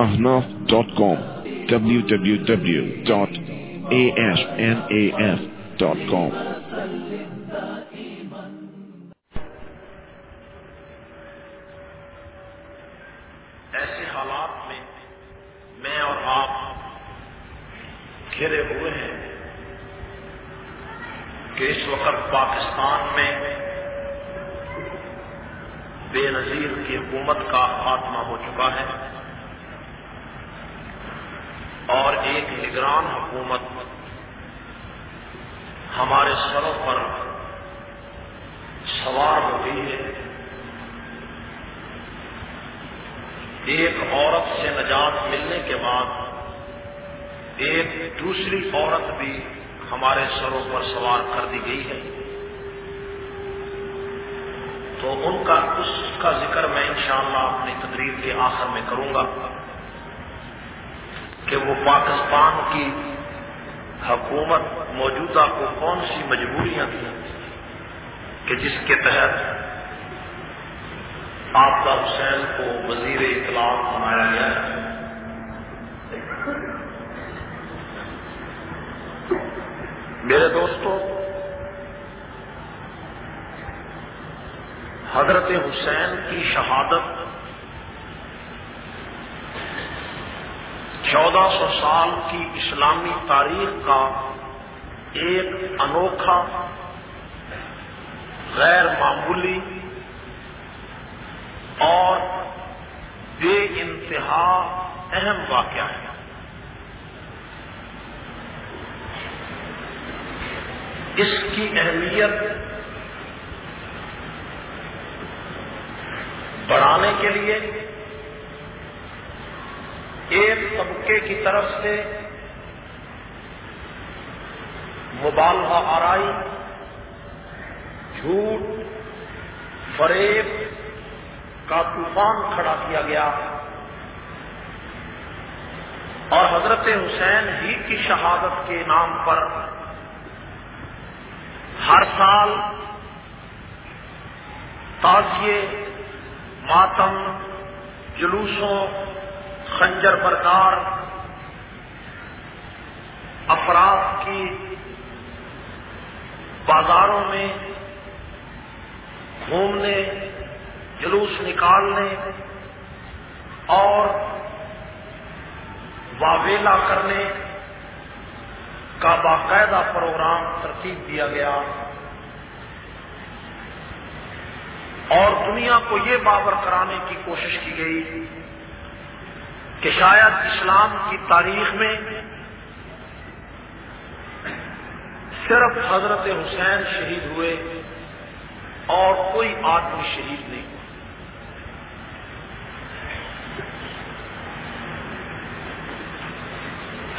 ahnaf.com www.asnaf.com ایسے حالات میں میں اور آپ گھرے ہوئے ہیں کہ اس وقت پاکستان میں بے نظیر کی حکومت کا خاتمہ ہو چکا ہے اور ایک نگران حکومت ہمارے سروں پر سوار ہو گئی ہے۔ ایک عورت سے نجات ملنے کے بعد ایک دوسری عورت بھی ہمارے سروں پر سوار کر دی گئی ہے۔ تو ان کا اس کا ذکر میں انشاءاللہ اپنی تقریر کے آخر میں کروں گا کہ وہ پاکستان کی حکومت موجودہ کو کون سی مجبوریاں تھیں کہ جس کے تحت آپدہ حسین کو وزیر اطلاع بنایا گیا ہے؟ میرے دوستوں حضرت حسین کی شہادت چودہ سو سال کی اسلامی تاریخ کا ایک انوکھا، غیر معمولی اور بے انتہا اہم واقعہ ہے۔ اس کی اہمیت بڑھانے کے لیے ایک طبقے کی طرف سے مبالغہ آرائی، جھوٹ، فریب کا طوفان کھڑا کیا گیا۔ اور حضرت حسین ہی کی شہادت کے نام پر ہر سال تازیے، ماتم، جلوسوں خنجر بردار، افراد کی بازاروں میں گھومنے، جلوس نکالنے اور واویلا کرنے کا باقاعدہ پروگرام ترتیب دیا گیا۔ اور دنیا کو یہ باور کرانے کی کوشش کی گئی کہ شاید اسلام کی تاریخ میں صرف حضرت حسین شہید ہوئے اور کوئی آدمی شہید نہیں ہوا۔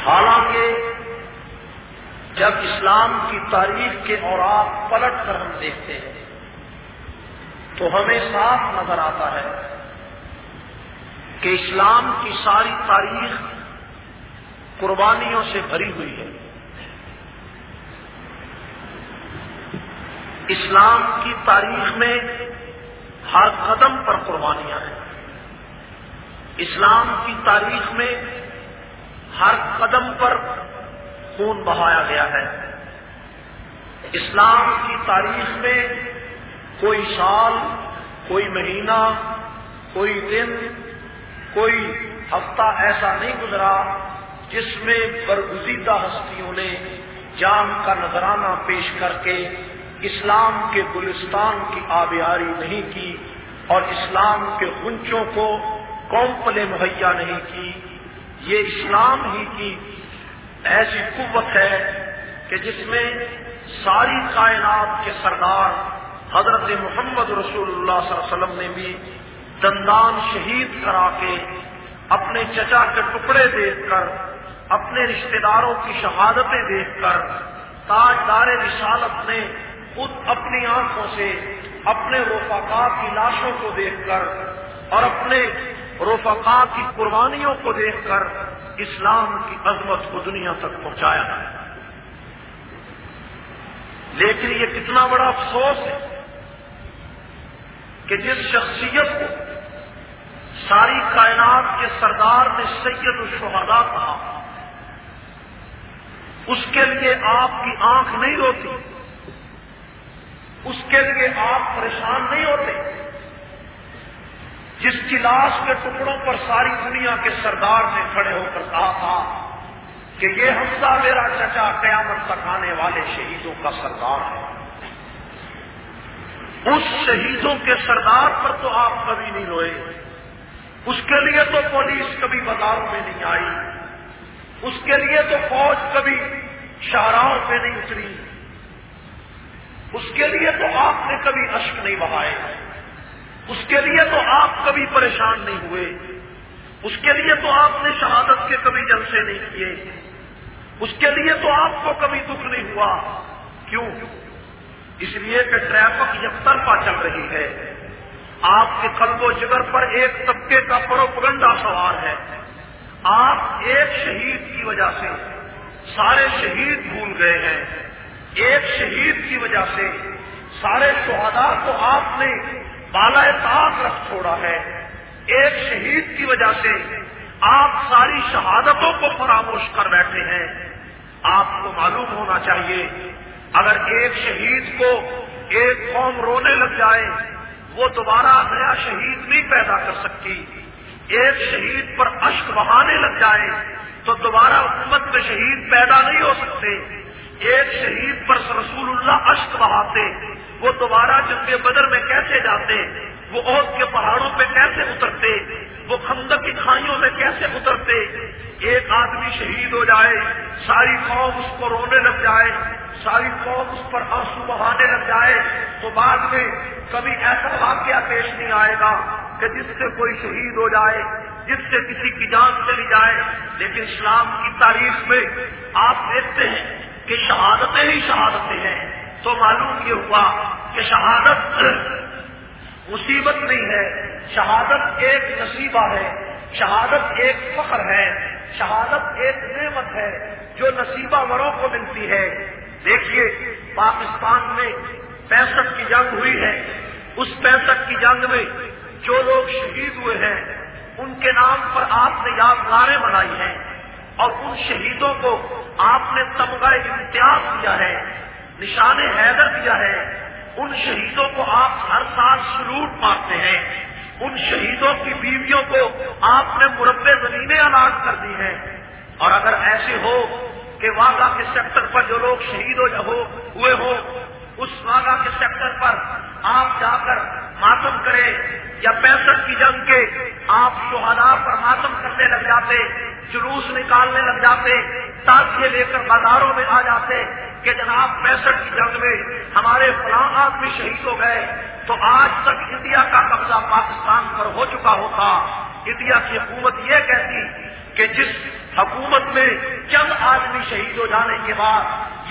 حالانکہ جب اسلام کی تاریخ کے اور آپ پلٹ کر ہم دیکھتے ہیں تو ہمیں صاف نظر آتا ہے کہ اسلام کی ساری تاریخ قربانیوں سے بھری ہوئی ہے۔ اسلام کی تاریخ میں ہر قدم پر قربانیاں ہیں۔ اسلام کی تاریخ میں ہر قدم پر خون بہایا گیا ہے۔ اسلام کی تاریخ میں کوئی سال، کوئی مہینہ، کوئی دن کوئی ہفتہ ایسا نہیں گزرا جس میں برگزیدہ ہستیوں نے جام کا نذرانہ پیش کر کے اسلام کے گلستان کی آبیاری نہیں کی اور اسلام کے گنچوں کو کومپلے مہیا نہیں کی۔ یہ اسلام ہی کی ایسی قوت ہے کہ جس میں ساری کائنات کے سردار حضرت محمد رسول اللہ صلی اللہ علیہ وسلم نے بھی دندان شہید کرا کے اپنے چچا کے ٹکڑے دیکھ کر، اپنے رشتہ داروں کی شہادتیں دیکھ کر، تاجدار رسالت نے خود اپنی آنکھوں سے اپنے روفاقا کی لاشوں کو دیکھ کر اور اپنے روفقا کی قربانیوں کو دیکھ کر اسلام کی عظمت کو دنیا تک پہنچایا۔ لیکن یہ کتنا بڑا افسوس ہے کہ جس شخصیت کو ساری کائنات کے سردار نے سید الشہدا کہا۔ اس کے لیے آپ کی آنکھ نہیں روتی۔ اس کے لیے آپ پریشان نہیں ہوتے۔ جس کی لاش کے ٹکڑوں پر ساری دنیا کے سردار نے کھڑے ہو کر کہا تھا کہ یہ حمزہ میرا چچا قیامت تک آنے والے شہیدوں کا سردار ہے۔ اس شہیدوں کے سردار پر تو آپ کبھی نہیں روئے۔ اس کے لیے تو پولیس کبھی بازاروں میں نہیں آئی۔ اس کے لیے تو فوج کبھی شاہراہوں پہ نہیں اتری۔ اس کے لیے تو آپ نے کبھی اشک نہیں بہائے۔ اس کے لیے تو آپ کبھی پریشان نہیں ہوئے۔ اس کے لیے تو آپ نے شہادت کے کبھی جلسے نہیں کیے۔ اس کے لیے تو آپ کو کبھی دکھ نہیں ہوا۔ کیوں؟ اس لیے کہ ٹریفک یک طرفہ چل رہی ہے۔ آپ کے قلب و جگر پر ایک طبقے کا پروپگنڈا سوار ہے۔ آپ ایک شہید کی وجہ سے سارے شہید بھول گئے ہیں۔ ایک شہید کی وجہ سے سارے شہداء کو آپ نے بالا طاق رکھ چھوڑا ہے۔ ایک شہید کی وجہ سے آپ ساری شہادتوں کو فراموش کر بیٹھے ہیں۔ آپ کو معلوم ہونا چاہیے، اگر ایک شہید کو ایک قوم رونے لگ جائے وہ دوبارہ نیا شہید نہیں پیدا کر سکتی۔ ایک شہید پر اشک بہانے لگ جائے تو دوبارہ حکومت میں شہید پیدا نہیں ہو سکتے۔ ایک شہید پر رسول اللہ اشک بہاتے، وہ دوبارہ جنگ بدر میں کیسے جاتے؟ وہ عہد کے پہاڑوں پہ کیسے اترتے؟ وہ خندق کی کھائیوں میں کیسے اترتے؟ ایک آدمی شہید ہو جائے، ساری قوم اس کو رونے لگ جائے، ساری قوم اس پر آنسو بہانے لگ جائے، تو بعد میں کبھی ایسا واقعہ پیش نہیں آئے گا کہ جس سے کوئی شہید ہو جائے، جس سے کسی کی جان چلی جائے۔ لیکن اسلام کی تاریخ میں آپ دیکھتے ہیں کہ شہادتیں ہی شہادتیں ہیں۔ تو معلوم یہ ہوا کہ شہادت مصیبت نہیں ہے، شہادت ایک نصیبہ ہے، شہادت ایک فخر ہے۔ شہادت ایک نعمت ہے جو نصیبہ وروں کو ملتی ہے۔ دیکھیے، پاکستان میں پینسٹھ کی جنگ ہوئی ہے۔ اس پینسٹھ کی جنگ میں جو لوگ شہید ہوئے ہیں، ان کے نام پر آپ نے یادگاریں بنائی ہیں۔ اور ان شہیدوں کو آپ نے تمغہ امتیاز دیا ہے، نشان حیدر دیا ہے۔ ان شہیدوں کو آپ ہر سال سلوٹ مارتے ہیں۔ ان شہیدوں کی بیویوں کو آپ نے مربع زمینیں الاٹ کر دی ہیں۔ اور اگر ایسے ہو کہ واگا کے سیکٹر پر جو لوگ شہید ہو ہوئے ہو اس واگا کے سیکٹر پر آپ جا کر ماتم کریں یا پینسٹھ کی جنگ کے آپ شہدا پر ماتم کرنے لگ جاتے، جلوس نکالنے لگ جاتے تازیے لے کر بازاروں میں آ جاتے کہ جناب پینسٹھ کی جنگ میں ہمارے فلاں آدمی شہید ہو گئے۔ تو آج تک انڈیا کا قبضہ پاکستان پر ہو چکا ہوتا۔ انڈیا کی حکومت یہ کہتی کہ جس حکومت میں چند آدمی شہید ہو جانے کے بعد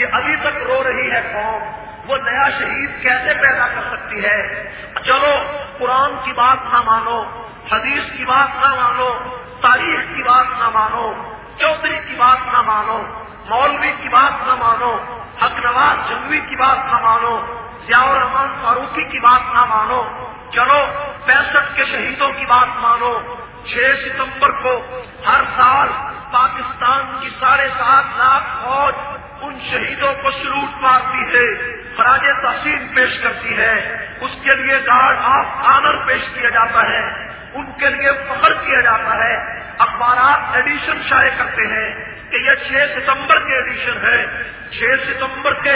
یہ ابھی تک رو رہی ہے قوم وہ نیا شہید کیسے پیدا کر سکتی ہے؟ چلو، قرآن کی بات نہ مانو، حدیث کی بات نہ مانو، تاریخ کی بات نہ مانو، چودھری کی بات نہ مانو، مولوی کی بات نہ مانو، حق نواز جنگوی کی بات نہ مانو، ضیاء الرحمان فاروقی کی بات نہ مانو، چلو، پینسٹھ کے شہیدوں کی بات مانو چھ ستمبر کو ہر سال پاکستان کی ساڑھے سات لاکھ فوج ان شہیدوں کو سلوٹ مارتی ہے۔ خراج تحسین پیش کرتی ہے۔ اس کے لیے گارڈ آف آنر پیش کیا جاتا ہے۔ ان کے لیے فخر کیا جاتا ہے۔ اخبارات ایڈیشن شائع کرتے ہیں۔ کہ یہ چھ ستمبر کے ایڈیشن ہے۔ چھ ستمبر کے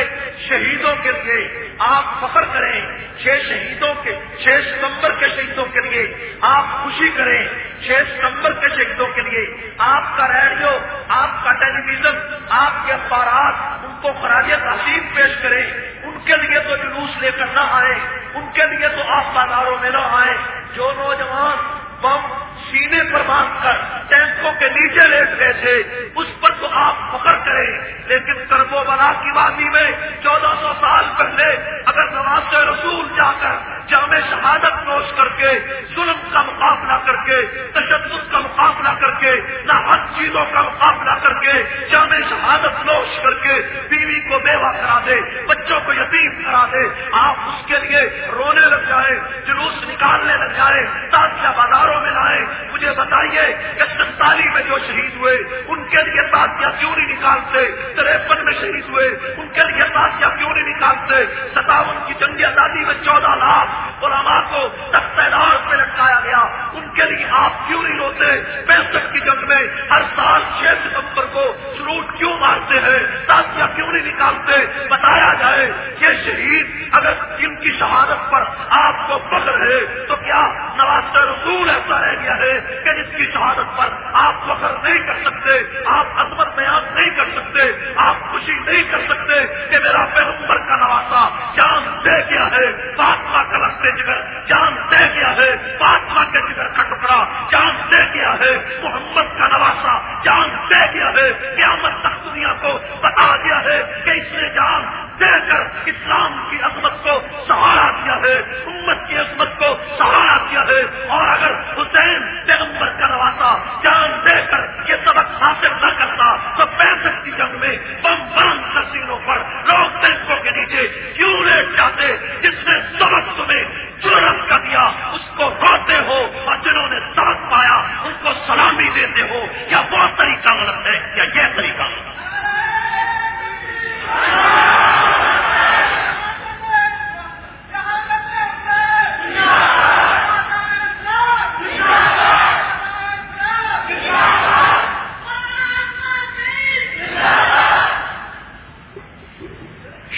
شہیدوں کے لیے آپ فخر کریں۔ چھ شہیدوں کے چھ ستمبر کے شہیدوں کے لیے آپ خوشی کریں۔ چھ ستمبر کے شہیدوں کے لیے آپ کا ریڈیو، آپ کا ٹیلی ویژن آپ کے اخبارات، ان کو خراج تحصیل پیش کریں۔ ان کے لیے تو جلوس لے کر نہ آئے ان کے لیے تو آپ بازاروں میں نہ آئے جو نوجوان بم سینے پر باندھ کر ٹینکوں کے نیچے لیٹ گئے تھے، اس پر تو آپ فخر کریں۔ لیکن کربو بلا کی وادی میں چودہ سو سال پہلے اگر نواز رسول جا کر جامع شہادت نوش کر کے، ظلم کا مقابلہ کر کے، تشدد کا مقابلہ کر کے نہ ہر چیزوں کا مقابلہ کر کے جامع شہادت نوش کر کے بیوی کو بیوہ کرا دے، بچوں کو یتیم کرا دے، آپ اس کے لیے رونے لگ جائے جلوس نکالنے لگ جائے تازہ بازاروں میں لائے مجھے بتائیے کہ سنتالی میں جو شہید ہوئے، ان کے لیے تازیہ کیوں نہیں نکالتے؟ تریپن میں شہید ہوئے، ان کے لیے تازیہ کیوں نہیں نکالتے؟ ستاون کی جنگی آزادی میں چودہ لاکھ علماء کو دار پہ لٹکایا گیا۔ ان کے لیے آپ کیوں نہیں روتے؟ پینسٹھ کی جنگ میں ہر سال چھ ستمبر کو سروٹ کیوں مارتے ہیں؟ تازیہ کیوں نہیں نکالتے؟ بتایا جائے یہ شہید اگر ان کی شہادت پر آپ کو فخر ہے تو کیا نواز رسول ایسا رہ گیا ہے؟ کہ جس کی شہادت پر آپ فخر نہیں کر سکتے، آپ عظمت بیان نہیں کر سکتے، آپ خوشی نہیں کر سکتے کہ میرا پیغمبر کا نواسا جان دے گیا ہے، فاطمہ کا رستے جگر جان دے گیا ہے، فاطمہ کے جگر کا ٹکڑا جان دے گیا ہے، محمد کا نواسا جان دے گیا ہے، قیامت تک دنیا کو بتا دیا ہے کہ اس نے جان دے کر اسلام کی عظمت کو سہارا دیا ہے، امت کی عظمت کو سہارا دیا ہے۔ اور اگر حسین پیغمبر کا نواسا جان دے کر یہ سبق حاصل نہ کرتا، تو پینسٹھ کی جنگ میں بم بم تسیلوں پر لوگ ٹینکوں کے نیچے کیوں لیٹ جاتے؟ جس نے سبق تمہیں ضرورت کر دیا، اس کو روتے ہو اور جنہوں نے سبق پایا، ان کو سلامی دیتے ہو۔ یا وہ طریقہ غلط ہے؟ یا یہ طریقہ غلط ہے؟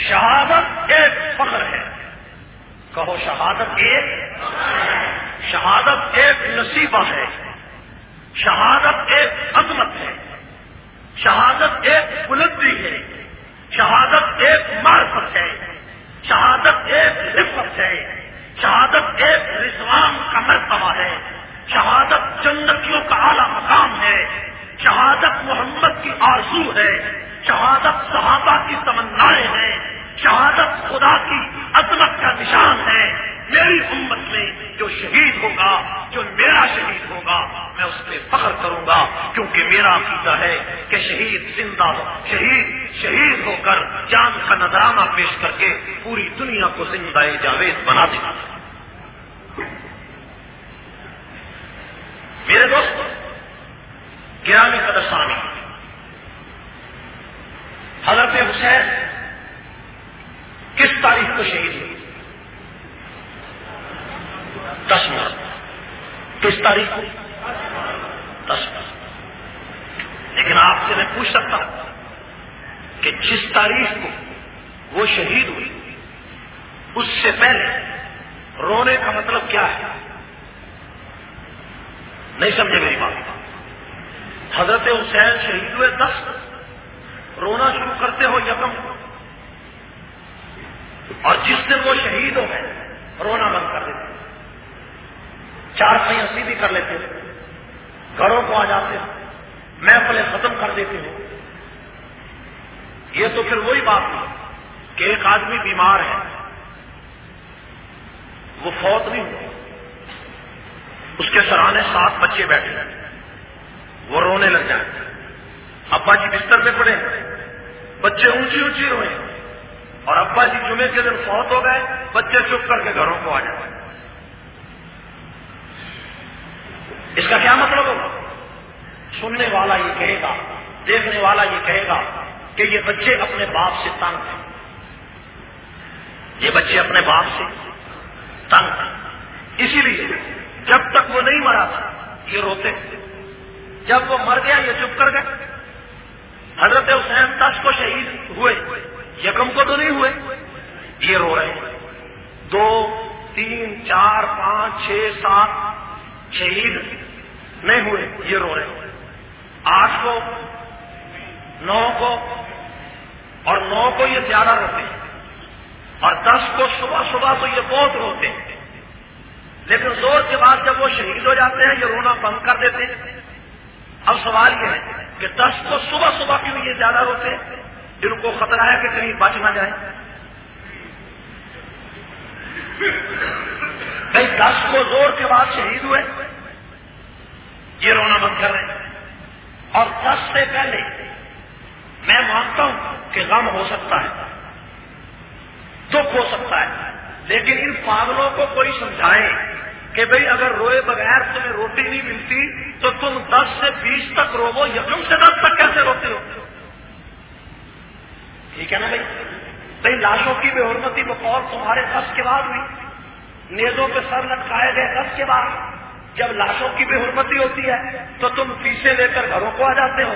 شہادت ایک فخر ہے۔ کہو شہادت ایک شہادت ایک نصیبہ ہے۔ شہادت ایک عظمت ہے۔ شہادت ایک بلندی ہے۔ شہادت ایک معرفت ہے۔ شہادت ایک رفت ہے۔ شہادت ایک رضوان کا مرتبہ ہے۔ شہادت جنتیوں کا اعلیٰ مقام ہے۔ شہادت محمد کی آرزو ہے۔ شہادت صحابہ کی تمنائیں ہیں۔ شہادت خدا کی عظمت کا نشان ہے۔ میری امت میں جو شہید ہوگا، جو میرا شہید ہوگا، میں اس پہ فخر کروں گا، کیونکہ میرا عقیدہ ہے کہ شہید زندہ شہید شہید ہو کر جان کا نظرانہ پیش کر کے پوری دنیا کو زندہ جاوید بنا دے۔ میرے دوست، گرامی قدرسانی، حضرت حسین کس تاریخ کو شہید ہوئی؟ دس منٹ کس تاریخ کو؟ دس منٹ لیکن آپ سے میں پوچھ سکتا ہوں کہ جس تاریخ کو وہ شہید ہوئی، اس سے پہلے رونے کا مطلب کیا ہے؟ نہیں سمجھے میری بات۔ حضرت حسین شہید ہوئے، دس۔ رونا شروع کرتے ہو یکم۔ اور جس دن وہ شہید ہو گئے، رونا بند کر دیتے چار پہ ہنسی بھی کر لیتے ہیں۔ گھروں کو آ جاتے میں پہلے ختم کر دیتے ہوں یہ تو پھر وہی بات ہے کہ ایک آدمی بیمار ہے، وہ فوت نہیں ہوا۔ اس کے سرانے سات بچے بیٹھے ہیں۔ وہ رونے لگ جائیں ابا جی بستر پہ پڑے بچے اونچی اونچی روئے اور ابا جی جمعے کے دن فوت ہو گئے، بچے چپ کر کے گھروں کو آ جائیں اس کا کیا مطلب ہوگا؟ سننے والا یہ کہے گا، دیکھنے والا یہ کہے گا کہ یہ بچے اپنے باپ سے تنگ ہیں۔ یہ بچے اپنے باپ سے تنگ ہیں۔ اسی لیے جب تک وہ نہیں مرا تھا، یہ روتے جب وہ مر گیا، یہ چپ کر گئے۔ حضرت حسین تش کو شہید ہوئے۔ یکم کو تو نہیں ہوئے، یہ رو رہے ہیں۔ دو، تین، چار، پانچ، چھ، سات شہید نہیں ہوئے، یہ رو رہے ہیں۔ آٹھ کو، نو کو اور نو کو یہ زیادہ روتے ہیں۔ اور دس کو صبح صبح تو یہ بہت روتے ہیں۔ لیکن زور کے بعد جب وہ شہید ہو جاتے ہیں، یہ رونا بند کر دیتے ہیں۔ اب سوال یہ ہے کہ دس کو صبح صبح کیوں یہ زیادہ روتے ہیں؟ جن کو خطرہ ہے کہ کہیں بچ نہ جائے؟ بھائی، دس کو زور کے بعد شہید ہوئے۔ یہ رونا بند کر رہے۔ ہیں اور دس سے پہلے میں مانتا ہوں کہ غم ہو سکتا ہے، دکھ ہو سکتا ہے، لیکن ان پاگلوں کو کوئی سمجھائے کہ بھئی اگر روئے بغیر تمہیں روٹی نہیں ملتی تو تم دس سے بیس تک رو یقم سے دس تک کیسے روتے ہو؟ ٹھیک ہے نا بھائی؟ بھائی، لاشوں کی بے حرمتی بقول تمہارے دس کے بعد ہوئی۔ نیزوں پہ سر لٹکائے گئے دس کے بعد۔ جب لاشوں کی بے حرمتی ہوتی ہے، تو تم پیسے لے کر گھروں کو آ جاتے ہو۔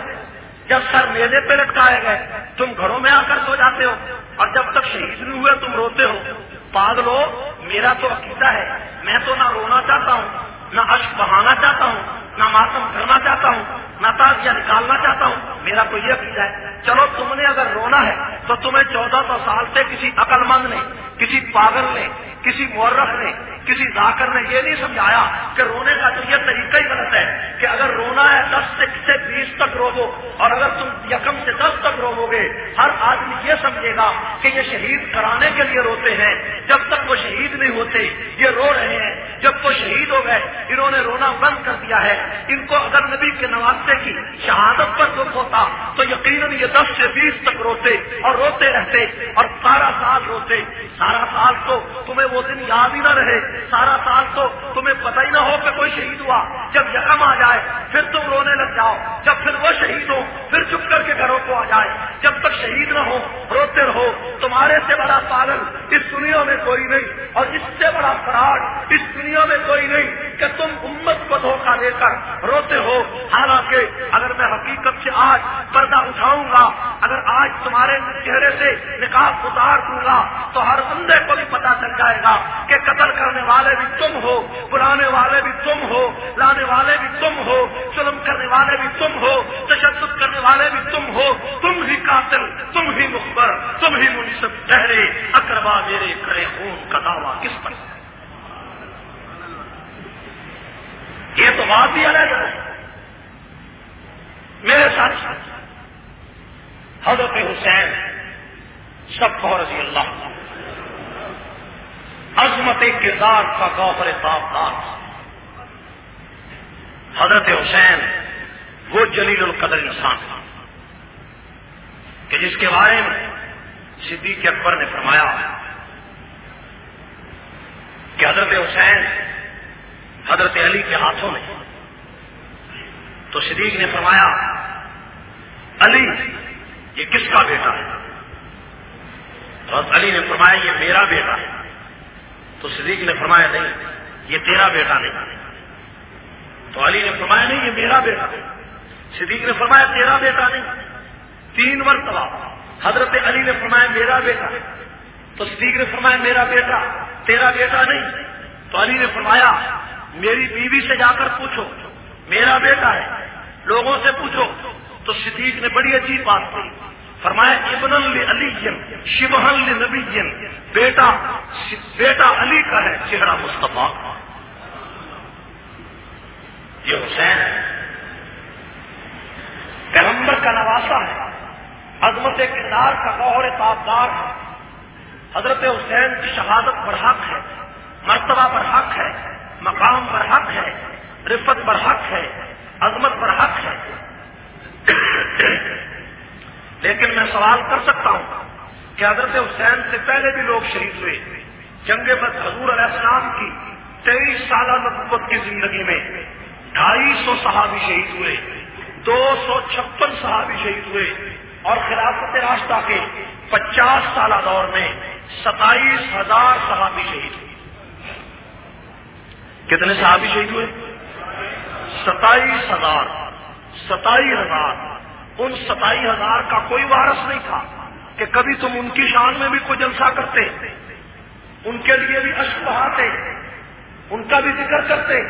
جب سر میلے پہ لٹکائے گئے، تم گھروں میں آ کر سو جاتے ہو۔ اور جب تک شہید نہیں ہوئے، تم روتے ہو۔ پاگلو میرا تو عقیدہ ہے۔ میں تو نہ رونا چاہتا ہوں، نہ اشک بہانا چاہتا ہوں، نہ ماتم کرنا چاہتا ہوں، نہ تازیہ نکالنا چاہتا ہوں۔ میرا تو یہ عقیدہ ہے۔ چلو تم نے اگر رونا ہے تو تمہیں چودہ سو سال سے کسی عقل مند نے، کسی پاگل نے، کسی مورخ نے، کسی ذاکر نے یہ نہیں سمجھایا کہ رونے کا تو یہ طریقہ ہی غلط ہے کہ اگر رونا ہے دس سے بیس تک روو اور اگر تم یکم سے دس تک رو گے ہر آدمی یہ سمجھے گا کہ یہ شہید کرانے کے لیے روتے ہیں۔ جب تک وہ شہید نہیں ہوتے، یہ رو رہے ہیں۔ جب وہ شہید ہو گئے، انہوں نے رونا بند کر دیا ہے۔ ان کو اگر نبی کے نوازے کی شہادت پر دکھ ہوتا تو یقیناً یہ دس سے بیس تک روتے اور روتے رہتے اور سارا سال روتے۔ سارا سال تو تمہیں وہ دن یاد ہی نہ رہے۔ سارا سال تو تمہیں پتہ ہی نہ ہو کہ کوئی شہید ہوا۔ جب یکم آ جائے، پھر تم رونے لگ جاؤ۔ جب پھر وہ شہید ہو، پھر چپ کر کے گھروں کو آ جائے۔ جب تک شہید نہ ہو، روتے رہو۔ تمہارے سے بڑا پاگل اس دنیا میں کوئی نہیں۔ اور اس سے بڑا فراڈ اس دنیا میں کوئی نہیں کہ تم امت کو دھوکہ دے کر روتے ہو۔ حالانکہ اگر میں حقیقت سے آج پردہ اٹھاؤں گا اگر آج تمہارے چہرے سے نکاح اتار دوں گا، تو ہر بندے کو بھی پتا چل جائے گا کہ قتل کرنے والے بھی تم ہو، بلانے والے بھی تم ہو، لانے والے بھی تم ہو، ظلم کرنے والے بھی تم ہو، تشدد کرنے والے بھی تم ہو، تم ہی قاتل، تم ہی مخبر، تم ہی منصف ٹہرے اکربا میرے کھڑے خون کا دعویٰ کس پر؟ یہ تو بات ہی الگ ہے۔ میرے ساتھ حضرت حسین سب رضی اللہ عظمت کردار کا گوہر تابدار حضرت حسین وہ جلیل القدر انسان تھا کہ جس کے بارے میں صدیق اکبر نے فرمایا کہ حضرت حسین حضرت علی کے ہاتھوں میں، تو صدیق نے فرمایا، علی یہ کس کا بیٹا ہے؟ حضرت علی نے فرمایا یہ میرا بیٹا ہے۔ تو صدیق نے فرمایا نہیں، یہ تیرا بیٹا نہیں۔ تو علی نے فرمایا نہیں، یہ میرا بیٹا صدیق نے فرمایا تیرا بیٹا نہیں۔ تین مرتبہ حضرت علی نے فرمایا میرا بیٹا تو صدیق نے فرمایا میرا بیٹا، تیرا بیٹا نہیں۔ تو علی نے فرمایا میری بیوی سے جا کر پوچھو، میرا بیٹا ہے۔ لوگوں سے پوچھو تو صدیق نے بڑی عجیب بات کی۔ فرمایا، ابن علی شبہن نبی بیٹا بیٹا علی کا ہے، چہرہ مصطفیٰ۔ یہ حسین پیغمبر کا نواسا ہے۔ عظمت کردار کا گوہر تابدار ہے۔ حضرت حسین کی شہادت پر حق ہے، مرتبہ پر حق ہے، مقام پر حق ہے، رفت پر حق ہے، عظمت پر حق ہے۔ لیکن میں سوال کر سکتا ہوں کہ حضرت حسین سے پہلے بھی لوگ شہید ہوئے، جنگ بد حضور علیہ السلام کی تیئیس سالہ نبوت کی زندگی میں ڈھائی سو صحابی شہید ہوئے، دو سو چھپن صحابی شہید ہوئے اور خلافت راستہ کے پچاس سالہ دور میں ستائیس ہزار صحابی شہید ہوئے۔ کتنے صحابی شہید ہوئے؟ ستائیس ہزار۔ ستائیس ہزار۔ ان ستائیس ہزار کا کوئی وارث نہیں تھا کہ کبھی تم ان کی شان میں بھی کوئی جلسہ کرتے۔ ان کے لیے بھی اشک بہاتے۔ ان کا بھی ذکر کرتے۔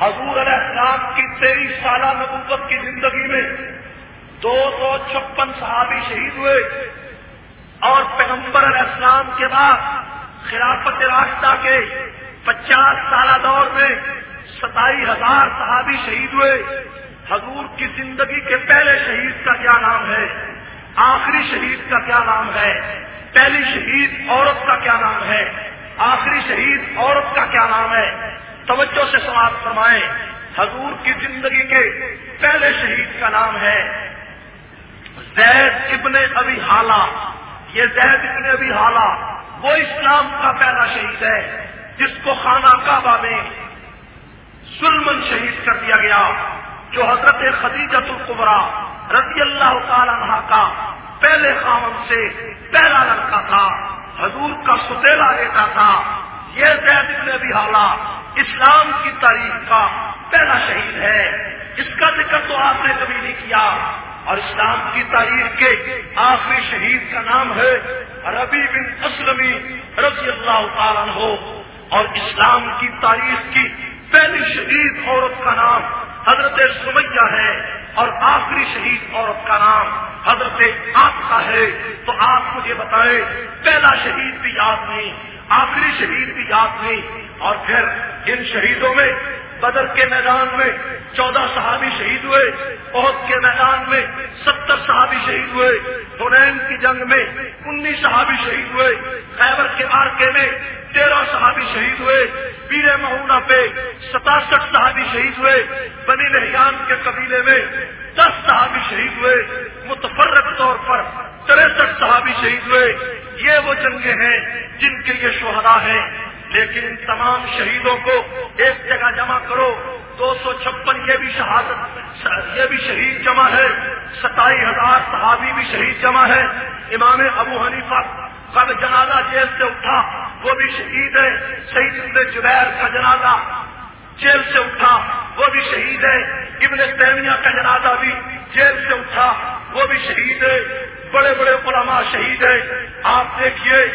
حضور علیہ السلام کی تیئیس سالہ نبوت کی زندگی میں دو سو چھپن صحابی شہید ہوئے۔ اور پیغمبر علیہ السلام کے بعد خلافت راستہ کے پچاس سالہ دور میں ستائی ہزار صحابی شہید ہوئے۔ حضور کی زندگی کے پہلے شہید کا کیا نام ہے؟ آخری شہید کا کیا نام ہے؟ پہلی شہید عورت کا کیا نام ہے؟ آخری شہید عورت کا کیا نام ہے؟ توجہ سے سماعت فرمائیں۔ حضور کی زندگی کے پہلے شہید کا نام ہے۔ زید ابن ابھی حالہ۔ یہ زید ابن ابھی حالہ وہ اسلام کا پہلا شہید ہے جس کو خانہ کعبہ میں سلمن شہید کر دیا گیا، جو حضرت خدیجت القبرا رضی اللہ تعالی عنہ کا پہلے خامن سے پہلا لڑکا تھا، حضور کا ستیلا بیٹا تھا، یہ زید ابن ابھی حالہ اسلام کی تاریخ کا پہلا شہید ہے۔ اس کا ذکر تو آپ نے کبھی نہیں کیا، اور اسلام کی تاریخ کے آخری شہید کا نام ہے ربی بن اسلمی رضی اللہ تعالیٰ ہو اور اسلام کی تاریخ کی پہلی شہید عورت کا نام حضرت سمیہ ہے اور آخری شہید عورت کا نام حضرت آپ کا ہے۔ تو آپ مجھے بتائیں، پہلا شہید بھی یاد نہیں، آخری شہید بھی یاد نہیں۔ اور پھر ان شہیدوں میں بدر کے میدان میں چودہ صحابی شہید ہوئے، عہد کے میدان میں ستر صحابی شہید ہوئے، حنین کی جنگ میں انیس صحابی شہید ہوئے، خیبر کے عارقے میں تیرہ صحابی شہید ہوئے، پیر مہونا پہ ستاسٹھ صحابی شہید ہوئے، بنی لہیان کے قبیلے میں دس صحابی شہید ہوئے، متفرق طور پر تریسٹھ صحابی شہید ہوئے۔ یہ وہ جنگیں ہیں جن کے یہ شہدا ہیں۔ لیکن ان تمام شہیدوں کو ایک جگہ جمع کرو۔ دو سو چھپن یہ بھی شہادت، یہ بھی شہید جمع ہے۔ ستائی ہزار صحابی بھی شہید جمع ہے۔ امام ابو حنیفہ کب جنازہ جیل سے اٹھا، وہ بھی شہید ہے۔ شہید ابن جبیر کا جنازہ جیل سے اٹھا، وہ بھی شہید ہے۔ ابن تیمیہ کا جنازہ بھی جیل سے اٹھا، وہ بھی شہید ہے۔ بڑے بڑے علماء شہید ہیں۔ آپ دیکھیے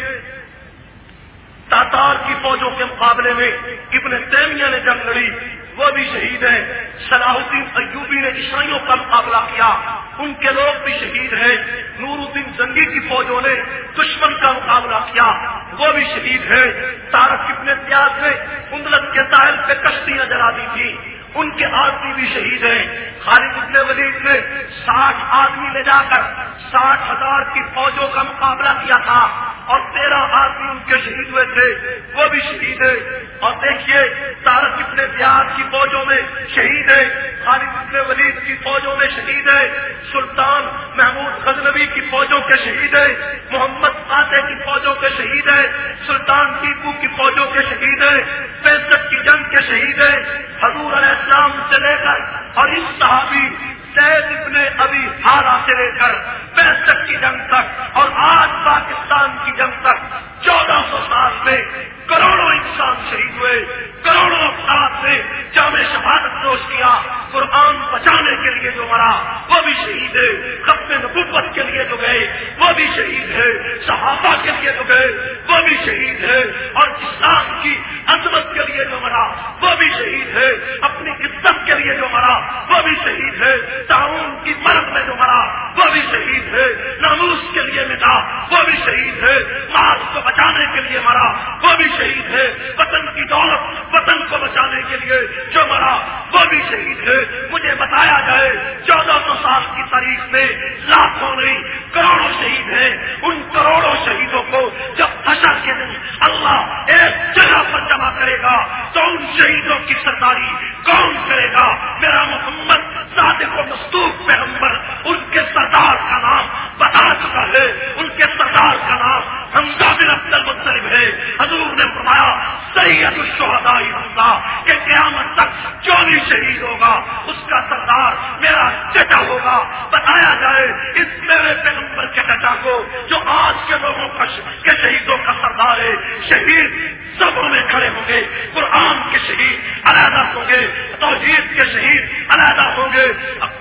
تاتار کی فوجوں کے مقابلے میں ابن تیمیہ نے جنگ لڑی۔ وہ بھی شہید ہیں۔ صلاح الدین ایوبی نے عیسائیوں کا مقابلہ کیا۔ ان کے لوگ بھی شہید ہیں۔ نور الدین زنگی کی فوجوں نے دشمن کا مقابلہ کیا۔ وہ بھی شہید ہیں۔ تارک ابن پیاز نے اندلت کے تائل پہ کشتیاں جلا دی تھی۔ ان کے آدمی بھی شہید ہیں۔ خالد ابن ولید نے ساٹھ آدمی لے جا کر ساٹھ ہزار کی فوجوں کا مقابلہ کیا تھا اور تیرہ آدمی ان کے شہید ہوئے تھے، وہ بھی شہید ہے اور دیکھیے، تارک ابن پیاز کی فوجوں میں شہید ہے خالد ابن ولید کی فوجوں میں شہید ہے سلطان محمود غزنبی کی فوجوں کے شہید ہے محمد فاتح کی فوجوں کے شہید ہے سلطان ٹیپو کی فوجوں کے شہید ہے پینسٹھ کی جنگ کے شہید ہے حضور علیہ السلام چلے لے اور اس صحابی سید ابن ابھی ہارا سے لے کر پینسٹھ کی جنگ تک اور آج پاکستان کی جنگ تک چودہ سو سال میں کروڑوں انسان شہید ہوئے، کروڑوں افراد نے جامع شفاعت نوش کیا، قرآن بچانے کے لیے جو مرا، وہ بھی شہید ہے، ختم نبوت کے لیے جو گئے، وہ بھی شہید ہے، صحابہ کے لیے جو گئے، وہ بھی شہید ہے، اور اسلام کی عظمت کے لیے جو مرا، وہ بھی شہید ہے، اپنی عزت کے لیے جو مرا، وہ بھی شہید ہے تعاون کی مرد میں جو مرا، وہ بھی شہید ہے۔ ناموس کے لیے مٹا، وہ بھی شہید ہے۔ مال کو بچانے کے لیے مرا، وہ بھی شہید ہے۔ وطن کی دولت وطن کو بچانے کے لیے جو مرا، وہ بھی شہید ہے۔ مجھے بتایا جائے، چودہ سو سال کی تاریخ میں لاکھوں نہیں، کروڑوں شہید ہیں۔ ان کروڑوں شہیدوں کو جب حشر کے دن اللہ ایک جگہ پر جمع کرے گا، تو ان شہیدوں کی سرداری کون کرے گا؟ میرا محمد صادق و مستوق پیغمبر، ان کے سردار کا نام بتا چکا ہے، ان کے سردار کا نام حمزہ بن عبد المطلب ہے حضور نے فرمایا، سید الشہدائی حمزہ کہ قیامت تک جو بھی شہید ہوگا، اس کا سردار میرا چچا ہوگا۔ بتایا جائے، اس میرے پیغمبر کے چچا کو، جو آج کے لوگوں کا کے شہیدوں کا سردار ہے، شہید سبوں میں کھڑے ہوں گے، قرآن کے شہید علیحدہ ہوں گے، توحید کے شہید علیحدہ ہوں گے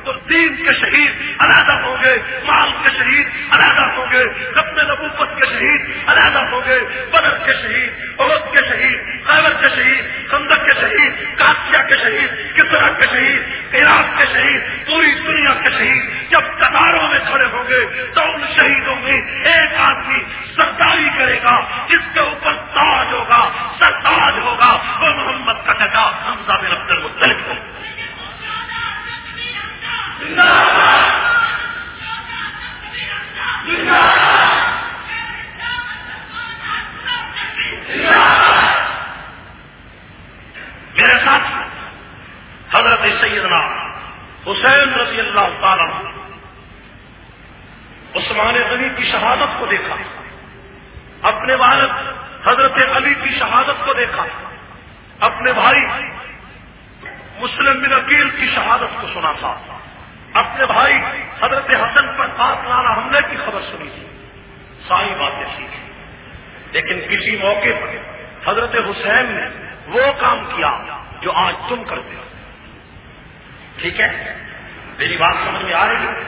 الدین کے شہید علیحدہ ہوں گے، مال کے شہید علیحدہ ہوں گے ختم نبوت کے شہید علیحدہ ہوں گے بدر کے شہید، عہد کے شہید، خیبر کے شہید، خندق کے شہید کاسیا کے شہید، کسرا کے شہید عراق کے شہید، پوری دنیا کے شہید۔ جب قطاروں میں کھڑے ہوں گے، تو ان شہیدوں میں ایک آدمی سرداری کرے گا، جس کے اوپر تاج ہوگا، سرتاج ہوگا، وہ محمد کا چچا حمزہ بن عبد المطلب ہوگا میرے ساتھ حضرت سیدنا حسین رضی اللہ تعالی عثمان غنی کی شہادت کو دیکھا، اپنے والد حضرت علی کی شہادت کو دیکھا، اپنے بھائی مسلم بن عقیل کی شہادت کو سنا تھا۔ اپنے بھائی حضرت حسن پر پاک لانا حملے کی خبر سنی تھی۔ ساری باتیں سیکھی۔ لیکن کسی موقع پر حضرت حسین نے وہ کام کیا جو آج تم کرتے ہو۔ ٹھیک ہے؟ میری بات سمجھ میں آ رہی ہے؟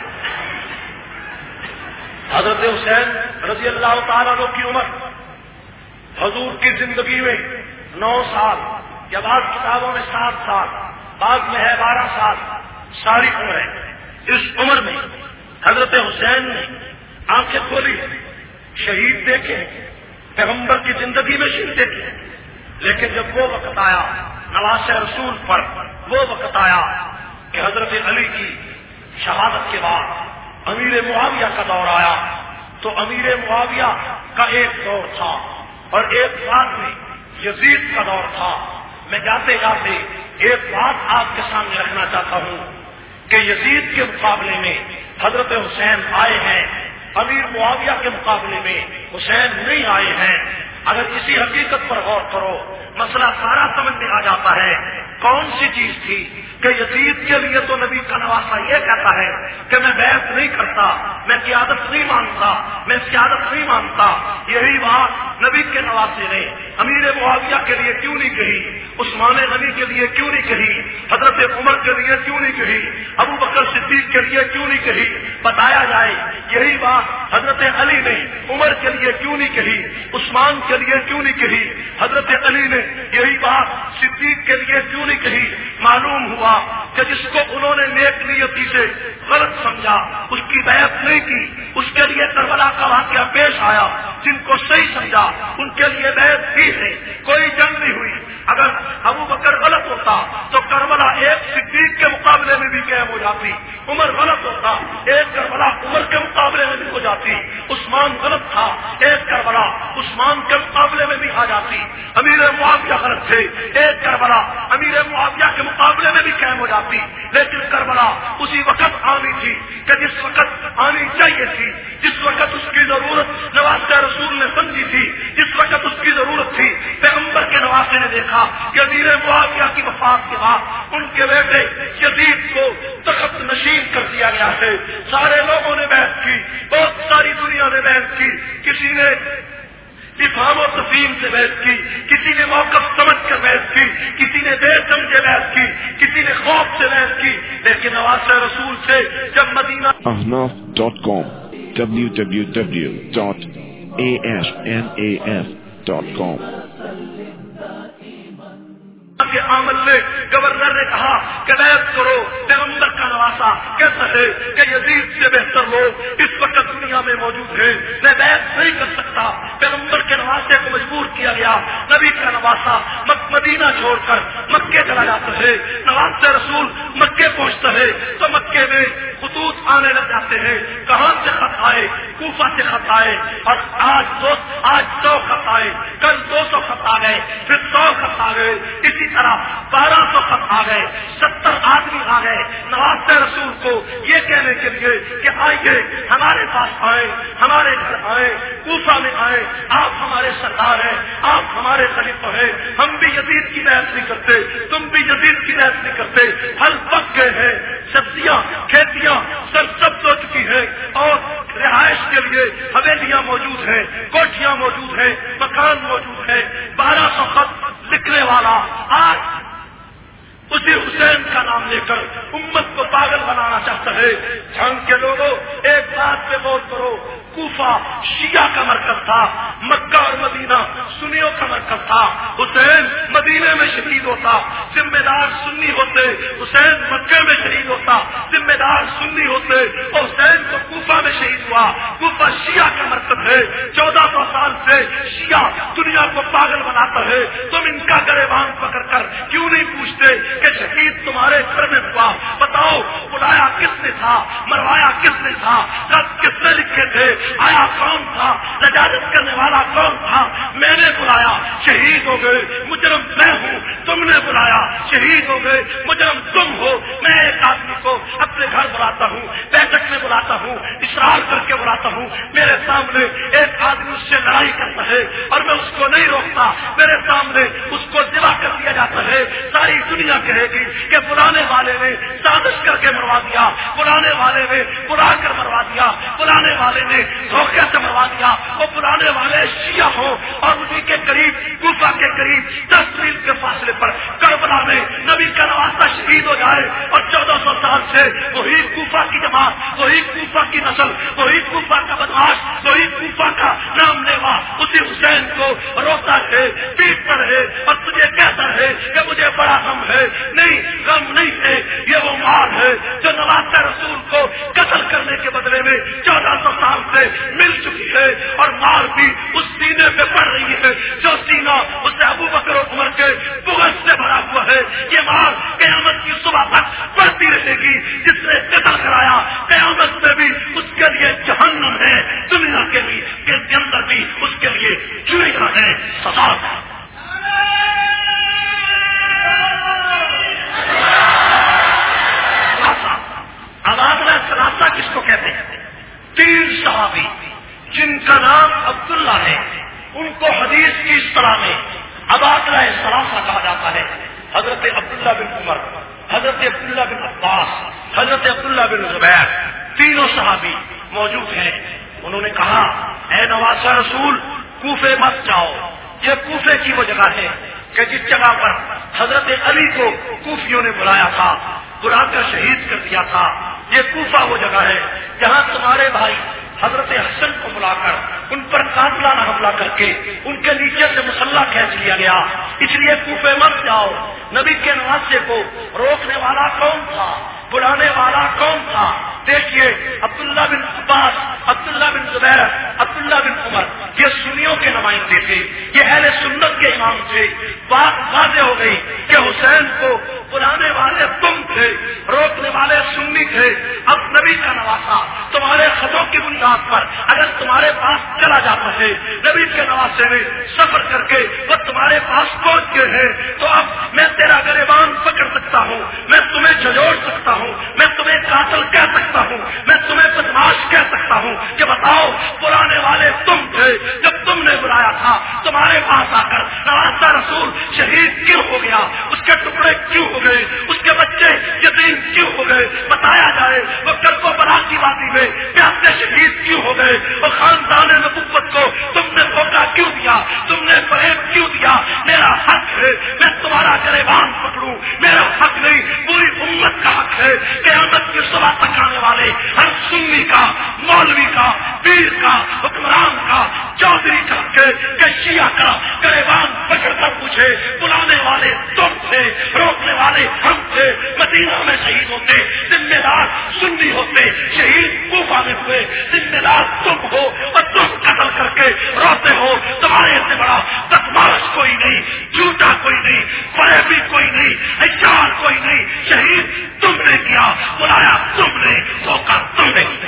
حضرت حسین رضی اللہ تعالیٰ کی عمر حضور کی زندگی میں نو سال، یا بعض کتابوں میں سات سال، بعض میں ہے بارہ سال، ساری عمر ہے۔ اس عمر میں حضرت حسین نے آنکھیں کھولی، شہید دیکھے پیغمبر کی زندگی میں شہید دیکھے لیکن جب وہ وقت آیا نواز رسول پر وہ وقت آیا کہ حضرت علی کی شہادت کے بعد امیر معاویہ کا دور آیا، تو امیر معاویہ کا ایک دور تھا اور ایک بات میں یزید کا دور تھا۔ میں جاتے جاتے ایک بات آپ کے سامنے رکھنا چاہتا ہوں کہ یزید کے مقابلے میں حضرت حسین آئے ہیں امیر معاویہ کے مقابلے میں حسین نہیں آئے ہیں۔ اگر کسی حقیقت پر غور کرو، مسئلہ سارا سمجھ میں آ جاتا ہے۔ کون سی چیز تھی کہ یزید کے لیے تو نبی کا نواسا یہ کہتا ہے کہ میں بیعت نہیں کرتا، میں قیادت نہیں مانتا، میں قیادت نہیں مانتا؟ یہی بات نبی کے نواسے نے امیر معاویہ کے لیے کیوں نہیں کہی؟ عثمان نبی کے لیے کیوں نہیں کہی؟ حضرت عمر کے لیے کیوں نہیں کہی؟ ابو بکر صدیق کے لیے کیوں نہیں کہی؟ بتایا جائے، یہی بات حضرت علی نے عمر کے لیے کیوں نہیں کہی؟ عثمان کے لیے کیوں نہیں کہی؟ حضرت علی نے یہی بات صدیق کے لیے کیوں نہیں کہی؟ معلوم ہوا کہ جس کو انہوں نے نیک نیتی سے غلط سمجھا، اس کی بیعت نہیں کی، اس کے لیے کربلا کا واقعہ پیش آیا، جن کو صحیح سمجھا ان کے لیے بیعت کی ہے، کوئی جنگ نہیں ہوئی۔ اگر ابو بکر غلط ہوتا تو کربلا ایک صدیق کے مقابلے میں بھی قائم ہو جاتی۔ عمر غلط ہوتا، ایک کربلا عمر کے مقابلے میں بھی ہو جاتی۔ عثمان غلط تھا، ایک کربلا عثمان کے مقابلے میں بھی آ جاتی۔ امیر معاویہ غلط تھے، ایک کربلا امیر معاویہ کے مقابلے میں بھی قائم ہو جاتی۔ لیکن کربلا اسی وقت آنی تھی کہ جس وقت آنی چاہیے تھی، جس وقت اس کی ضرورت نواز رسول نے سمجھی تھی جس وقت اس کی ضرورت تھی، پیغمبر کے نوازے نے دیکھا کہ معاویہ کی وفات کے بعد ان کے بیٹے شدید کو تخت نشین کر دیا گیا ہے۔ سارے لوگوں نے بحث کی، بہت ساری دنیا نے بحث کی۔ کسی نے افام و تفیم سے بحث کی، کسی نے موقف سمجھ کر بحث کی، کسی نے دیر سمجھے بحث کی، کسی نے خوف سے بحث کی۔ لیکن نواز رسول سے جب Madina dot com W W W dot اے کے عمل میں گورنر نے کہا کہ نیت کرو، پیغمبر کا نواسا کیسا ہے کہ یزید سے بہتر لوگ اس وقت دنیا میں موجود ہیں؟ میں بیت نہیں کر سکتا. پیغمبر کے نواسے کو مجبور کیا گیا۔ نبی کا نواسا مدینہ چھوڑ کر مکے چلا جاتا ہے۔ نواز سے رسول مکے پہنچتا ہے۔ تو مکے میں خطوط آنے لگ جاتے ہیں۔ کہاں سے خط آئے؟ کوفا سے خط آئے۔ اور آج دو آج سو خط آئے۔ کل دو سو خط آ گئے۔ پھر سو خط آ گئے۔ اسی طرح بارہ سو خط آ گئے، ستر آدمی آ گئے۔ نواز رسول کو یہ کہنے کے لیے کہ آئیے، ہمارے پاس آئے ہمارے گھر آئے کوفا میں آئے آپ ہمارے سردار ہیں، آپ ہمارے خلیفہ ہیں۔ ہم بھی یزید کی بحث نہیں کرتے، تم بھی یزید کی بحث نہیں کرتے۔ ہر پک گئے ہیں، سبزیاں، کھیتیاں، سر سب ہو چکی ہے اور رہائش کے لیے حویلیاں موجود ہیں کوٹیاں موجود ہیں، مکان موجود ہے بارہ سو خط لکھنے والا آج اسی حسین کا نام لے کر امت کو پاگل بنانا چاہتا ہے۔ جنگ کے لوگوں، ایک بات پہ غور کرو، کوفہ شیعہ کا مرکز تھا۔ مکہ اور مدینہ سنیوں کا مرکز تھا حسین مدینے میں شہید ہوتا۔ ذمہ دار سنی ہوتے۔ حسین مکے میں شہید ہوتا۔ ذمہ دار سنی ہوتے۔ اور حسین کو کوفہ میں شہید ہوا۔ کوفہ شیعہ کا مرکز ہے۔ چودہ سو سال سے شیعہ دنیا کو پاگل بناتا ہے۔ تم ان کا گرے باندھ پکڑ کر کیوں نہیں پوچھتے کہ شہید تمہارے گھر میں ہوا؟ بتاؤ، بلایا کس نے تھا؟ مروایا کس نے تھا؟ کس نے لکھے تھے؟ آیا کون تھا؟ نجازت کرنے والا کون تھا۔ میں نے بلایا شہید ہو گئے، مجرم میں ہوں، تم نے بلایا شہید ہو گئے، مجرم تم ہو۔ میں ایک آدمی کو اپنے گھر بلاتا ہوں بہت میں بلاتا ہوں اشرار کر کے بلاتا ہوں۔ میرے سامنے ایک آدمی اس سے لڑائی کرتا ہے اور میں اس کو نہیں روکتا۔ میرے سامنے اس کو ذبح کر دیا جاتا ہے۔ ساری دنیا کہے گی کہ پرانے والے نے سازش کر کے مروا دیا پرانے والے نے برا کر مروا دیا پرانے والے نے دھوکے سے مروا دیا، وہ پرانے والے شیعہ ہوں اور انہیں کے قریب گفا کے قریب، دس میل کے فاصلے پر کربلا میں نبی کا نوازہ شہید ہو جائے اور چودہ سو سال سے وہی کوفا کی جماعت، وہی کوفا کی نسل، وہی کوفا کا بدماش وہی کوفا کا نام لیوا، اسی حسین کو روتا ہے پیٹتا رہے اور تجھے کہتا ہے کہ مجھے بڑا غم ہے۔ نہیں، غم نہیں ہے، یہ وہ مال ہے جو نواز رسول کو قتل کرنے کے بدلے میں چودہ سو سال سے مل چکی ہے اور مار بھی اس سینے پہ پڑ رہی ہے، جو سینہ اسے ابو بکر عمر کے بغض سے بھرا ہوا ہے۔ یہ مار قیامت کی صبح تک بڑھتی رہے گی، جس نے قتل کرایا۔ قیامت میں بھی اس کے لیے جہنم ہے، دنیا کے لیے کے اندر بھی اس کے لیے چڑیا ہے سزا۔ سلاسا کس کو کہتے ہیں۔ تین صحابی۔ جن کا نام عبداللہ ہے، ان کو حدیث کی اس طرح میں ابادلہ سلاسا کہا جاتا ہے۔ حضرت عبداللہ بن عمر، حضرت عبداللہ بن عباس، حضرت عبداللہ بن زبیر، تینوں صحابی موجود ہیں۔ انہوں نے کہا، اے نواز رسول، کوفے مت جاؤ۔ یہ کوفے کی وہ جگہ ہے کہ جس جگہ پر حضرت علی کو کوفیوں نے بلایا تھا۔ بلا کر شہید کر دیا تھا۔ یہ کوفہ وہ جگہ ہے جہاں تمہارے بھائی حضرت حسن کو بلا کر ان پر قاتلانہ حملہ کر کے ان کے نیچے سے مسلح کھینچ لیا گیا۔ اس لیے کوفے مت جاؤ۔ نبی کے نوازے کو روکنے والا کون تھا، بلانے والا کون تھا۔ دیکھیے عبداللہ بن عباس، عبداللہ بن زبیر، عبداللہ بن عمر، یہ سنیوں کے نمائندے تھے۔ یہ اہل سنت کے امام تھے۔ بات واضح ہو گئی کہ حسین کو بلانے والے تم تھے، روکنے والے سنی تھے۔ اب نبی کا نواسا تمہارے خطوں کی بنیاد پر اگر تمہارے پاس چلا جاتا ہے، نبی کے نواسے میں سفر کر کے وہ تمہارے پاس پہنچ گئے ہیں، تو اب میں تیرا گریبان پکڑ سکتا ہوں، میں تمہیں جھجوڑ سکتا ہوں، میں تمہیں قاتل کہہ سکتا ہوں، میں تمہیں بدماش کہہ سکتا ہوں کہ بتاؤ پرانے والے تم تھے۔ جب تم نے بلایا تھا، تمہارے پاس آ کر نوازا رسول شہید کیوں ہو گیا؟ اس کے ٹکڑے کیوں ہو گئے، اس کے بچے یتیم کیوں ہو گئے؟ بتایا جائے، وہ کرکو بنا کی بازی میں پیاسے شہید کیوں ہو گئے؟ وہ خاندان نبوت کو تم نے دھوکہ کیوں دیا؟ تم نے فریب کیوں دیا؟ میرا حق ہے، میں تمہارا گریبان پکڑوں۔ میرا حق نہیں، پوری امت کا حق ہے۔ قیامت کی صبح تک آنے والے ہر سنی کا، مولوی کا، پیر کا، حکمران کا، چودھری کا، کہ شیعہ کا گریبان پکڑ کر پوچھے، بلانے والے تم تھے، روکنے والے ہم تھے مدینہ میں شہید ہوتے ذمہ دار سنی ہوتے، شہید کوفہ میں ہوئے ذمہ دار تم ہو اور تم قتل کر کے روتے ہو۔ تمہارے سے بڑا بدماش کوئی نہیں، جھوٹا کوئی نہیں فریبی کوئی نہیں اچار کوئی نہیں۔ شہید تم نے کیا، بلایا تم نے، دھوکہ تم نے جنگ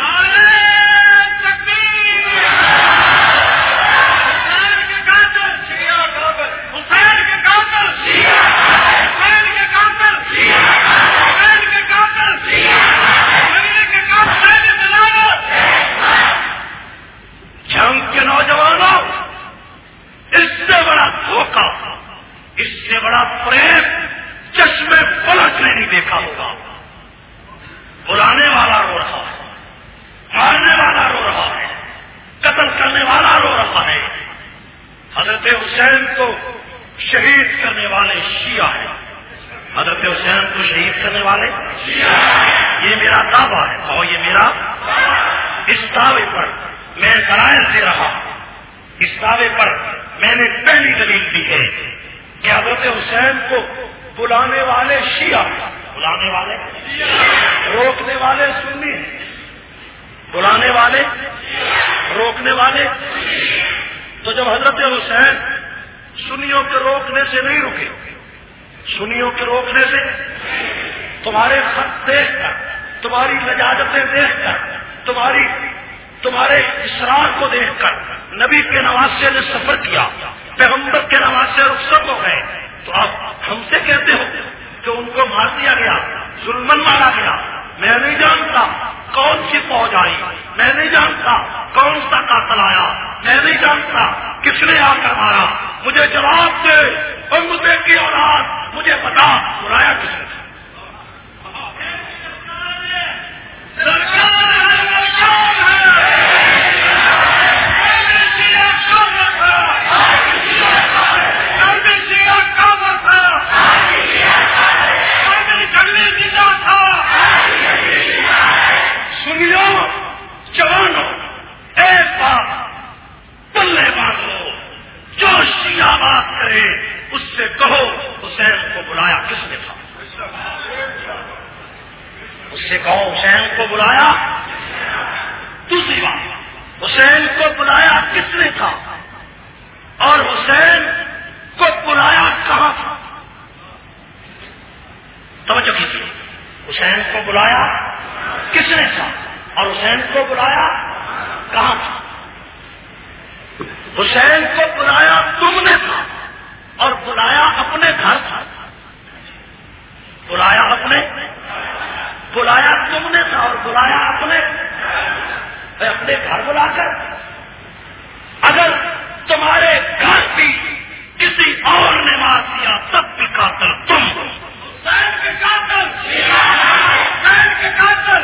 اس سے بڑا دھوکہ، اس سے بڑا پریم چشمے پلٹ نے نہیں دیکھا ہوگا۔ بلانے والا رو رہا ہے، مارنے والا رو رہا ہے، قتل کرنے والا رو رہا ہے۔ حضرت حسین کو شہید کرنے والے شیعہ ہیں۔ حضرت حسین کو شہید کرنے والے یہ میرا دعویٰ ہے اور یہ میرا اس دعوے پر میں ذرائع دے رہا ہوں۔ اس دعوے پر میں نے پہلی دلیل دی ہے کہ حضرت حسین کو بلانے والے شیعہ، بلانے والے، روکنے والے سنی، بلانے والے، روکنے والے۔ تو جب حضرت حسین سنیوں کے روکنے سے نہیں رکے، سنیوں کے روکنے سے، تمہارے خط دیکھ کر، تمہاری لجاجتیں دیکھ کر، تمہاری تمہارے اسرار کو دیکھ کر نبی کے نواسے نے سفر کیا، پیغمبر کے نواسے رخصت ہو گئے، تو آپ ہم سے کہتے ہو کہ ان کو مار دیا گیا ظلم مارا گیا۔ میں نہیں جانتا کون سی فوج آئی، میں نہیں جانتا کون سا قاتل آیا، میں نہیں جانتا کس نے آ کر مارا۔ مجھے جواب دے اور مجھے کی اولاد، مجھے بتا برایا کس نے۔ سرکار سے کہو حسین کو بلایا کس نے تھا؟ اس سے کہو حسین کو بلایا دوسری بات، حسین کو بلایا کس نے تھا؟ اور حسین کو بلایا کہاں تھا؟ توجہ کیجیے، حسین کو بلایا کس نے تھا؟ اور حسین کو بلایا کہاں تھا؟ حسین کو بلایا تم نے تھا۔ اور بلایا اپنے گھر بلایا اپنے۔ بلایا تم نے تھا اور بلایا اپنے۔ اپنے گھر بلا کر۔ اگر تمہارے گھر بھی کسی اور نے مار دیا، تب بھی قاتل تم۔ قاتل۔ قاتل۔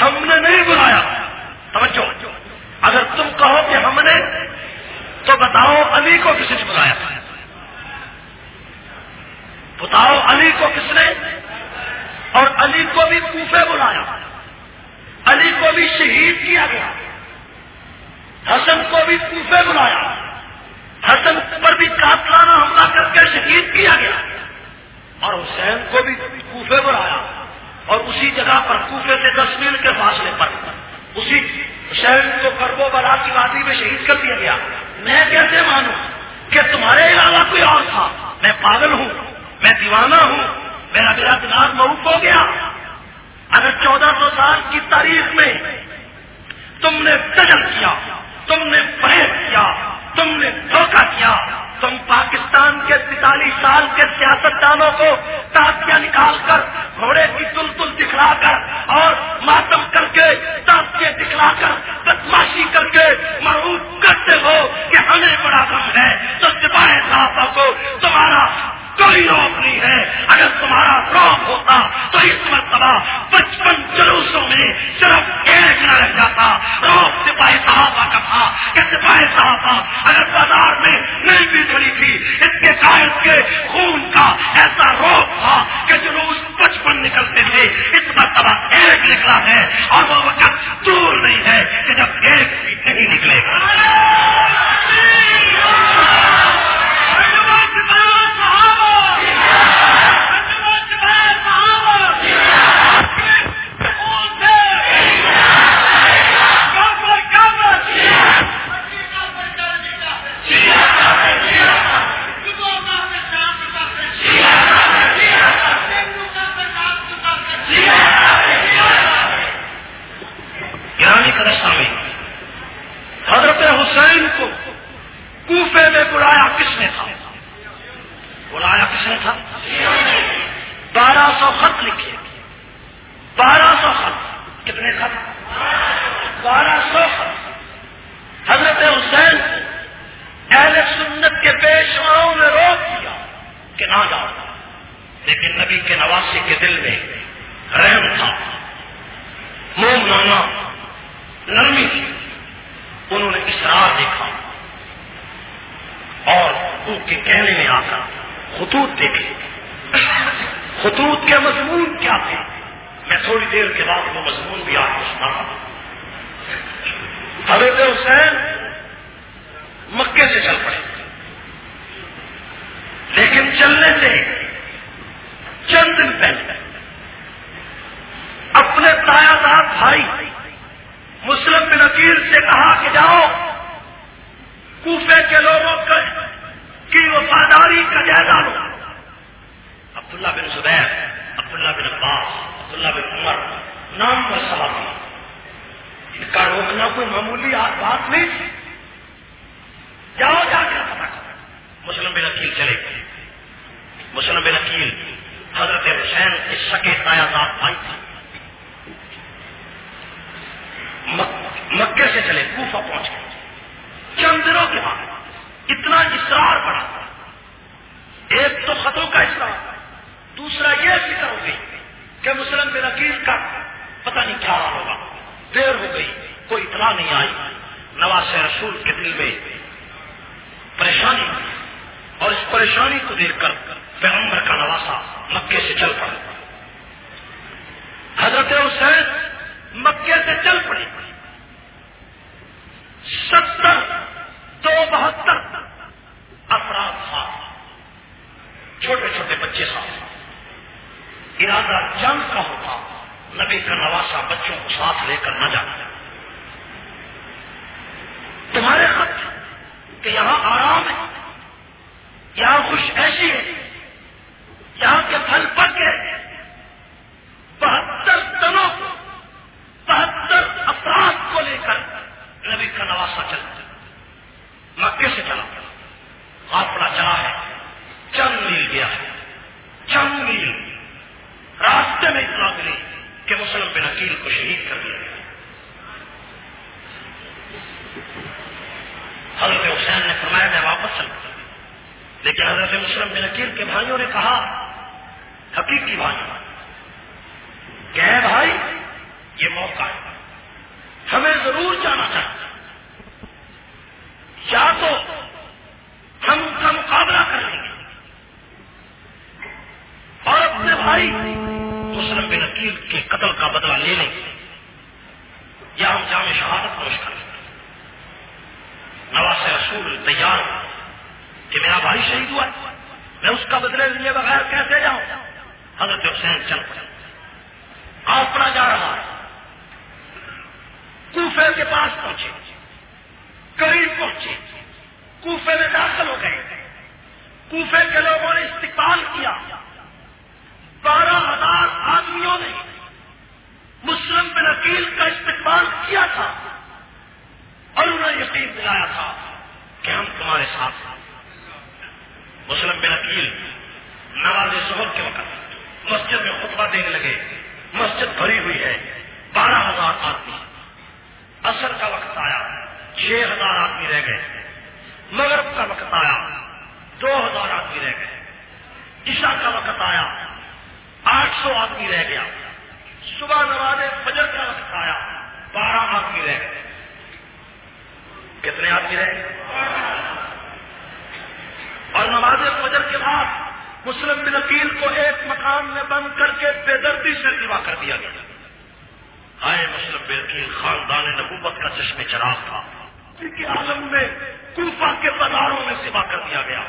ہم نے نہیں بلایا۔ توجہ۔ اگر تم کہو کہ ہم نے، تو بتاؤ علی کو کس نے بلایا؟ بتاؤ علی کو کس نے؟ اور علی کو بھی کوفے بلایا۔ علی کو بھی شہید کیا گیا۔ حسن کو بھی کوفے بلایا۔ حسن پر بھی کاتلانہ حملہ کر کے شہید کیا گیا۔ اور حسین کو بھی کوفے بلایا۔ اور اسی جگہ پر کوفے سے دس میل کے فاصلے پر۔ اسی شہر کو کربو بلا کی وادی میں شہید کر دیا گیا۔ میں کیسے مانوں کہ تمہارے علاوہ کوئی اور تھا؟ میں پاگل ہوں، میں دیوانہ ہوں، میرا میرا دماغ مروف ہو گیا۔ اگر چودہ سو سال کی تاریخ میں تم نے تجل کیا، تم نے پرہیز کیا، تم نے دھوکہ ہوگا۔ دیر ہو گئی، کوئی اطلاع نہیں آئی۔ نواز رسول کے دل میں پریشانی۔ اور اس پریشانی کو دیکھ کر پیغمبر کا نواسا مکے سے چل پڑا۔ حضرت حسین مکے سے چل پڑے۔ ستر، دو بہتر افراد تھا۔ چھوٹے چھوٹے بچے ساتھ ارادہ جنگ کا ہوتا۔ نبی کا نواسا بچوں کو ساتھ لے کر نہ جانا۔ تمہارے خط کہ یہاں آرام ہے، یہاں خوش ایسی ہے، یہاں کے پھل پک گئے بہتر دنوں کو بہتر افراد کو لے کر نبی کا نواسا چلا مکے سے چلا۔ آپڑا چلا ہے۔ چند میل گیا ہے۔ چند میل۔ راستے میں اتنا ملی۔ کہ مسلم بن عقیل کو شہید کر دیا گیا۔ حضرت حسین نے فرمایا، میں واپس چل لیکن حضرت مسلم بن عقیل کے بھائیوں نے کہا، حقیقی بھائی کہ ہے بھائی، یہ موقع ہے۔ ہمیں ضرور جانا چاہیے۔ یا تو ہم کا مقابلہ کر لیں گے اور اپنے بھائی مسلم بن عقیل کے قتل کا بدلہ لے لیں یا ہم جامع شہادت نوش کر نواز رسول تیار کہ میرا بھائی شہید ہوا میں اس کا بدلے لیے بغیر کیسے جاؤں؟ حضرت حسین چل پڑے۔ آپڑا جا رہا ہے۔ کوفے کے پاس پہنچے۔ قریب پہنچے۔ کوفے میں داخل ہو گئے۔ کوفے کے لوگوں نے استقبال کیا۔ بارہ ہزار آدمیوں نے مسلم بن عقیل کا استقبال کیا تھا اور انہیں یقین دلایا تھا کہ ہم تمہارے ساتھ ہیں۔ مسلم بن عقیل نواز ظہر کے وقت مسجد میں خطبہ دینے لگے۔ مسجد بھری ہوئی ہے۔ بارہ ہزار آدمی۔ اثر کا وقت آیا۔ چھ ہزار آدمی رہ گئے۔ مغرب کا وقت آیا۔ دو ہزار آدمی رہ گئے۔ عشاء کا وقت آیا۔ آٹھ سو آدمی رہ گیا۔ صبح نواز فجر کا وقت آیا، بارہ آدمی رہ گئے۔ کتنے آدمی رہ گئے؟ اور نماز فجر کے بعد مسلم بن عقیل کو ایک مکان میں بند کر کے بے دردی سے سوا کر دیا گیا۔ آئے مسلم بن عقیل، خاندان نبوت کا چشم چراغ تھا۔ کے عالم میں کوفہ کے بازاروں میں سوا کر دیا گیا۔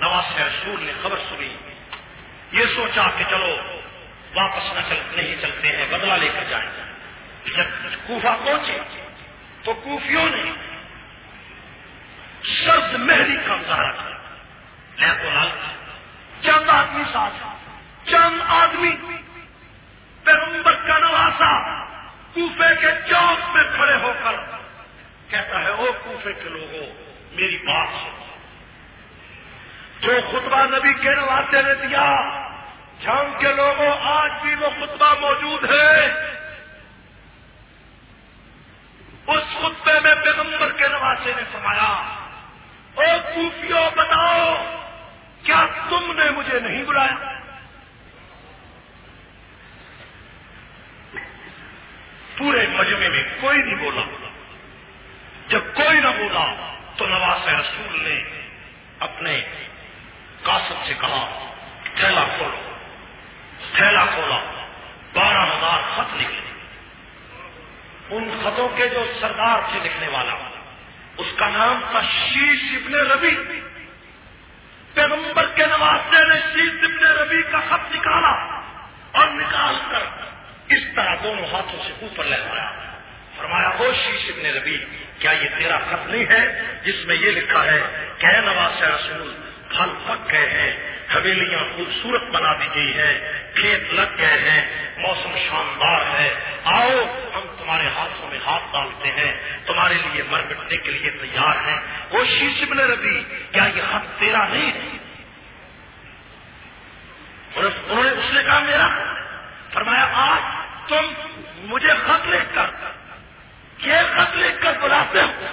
نواز رسول نے خبر سنی۔ یہ سوچا کہ چلو واپس نہ چل نہیں چلتے ہیں، بدلہ لے کر جائیں۔ جب کوفہ پہنچے تو کوفیوں نے سرد مہری کا مظاہرہ کیا۔ میں کو لال چند آدمی ساتھ چند آدمی۔ پیغمبر کا نواسا کوفے کے چوک میں کھڑے ہو کر کہتا ہے، او کوفے کے لوگوں، میری بات سنو۔ جو خطبہ نبی کے نواسے نے دیا جام کے لوگوں، آج بھی وہ خطبہ موجود ہے۔ اس خطبے میں پیغمبر کے نواسے نے فرمایا او کوفیوں بتاؤ، کیا تم نے مجھے نہیں بلایا؟ پورے مجمے میں کوئی نہیں بولا۔ جب کوئی نہ بولا، تو نواز رسول نے اپنے کاسب سے کہا تھیلا کھولو تھیلا کھولا بارہ ہزار خط نکلے۔ ان خطوں کے جو سردار تھے لکھنے والا، اس کا نام تھا شیش ابن ربی پیغمبر کے نوازے نے شیش ابن ربی کا خط نکالا اور نکال کر اس طرح دونوں ہاتھوں سے اوپر لے آیا فرمایا ہو شیش ابن ربی کیا یہ تیرا خط نہیں ہے جس میں یہ لکھا ہے، کہ نواز رسول، پھل پک گئے ہیں، حویلیاں خوبصورت بنا دی گئی ہے کھیت لگ گئے ہیں، موسم شاندار ہے۔ آؤ، ہم تمہارے ہاتھوں میں ہاتھ ڈالتے ہیں۔ تمہارے لیے مر مٹنے کے لیے تیار ہیں۔ وہ شیش ابن ربی، کیا یہ خط تیرا نہیں؟ ہے انہوں نے اس نے کہا، میرا۔ فرمایا، آج تم مجھے خط لکھ کر، یہ خط لکھ کر بلاتے ہو۔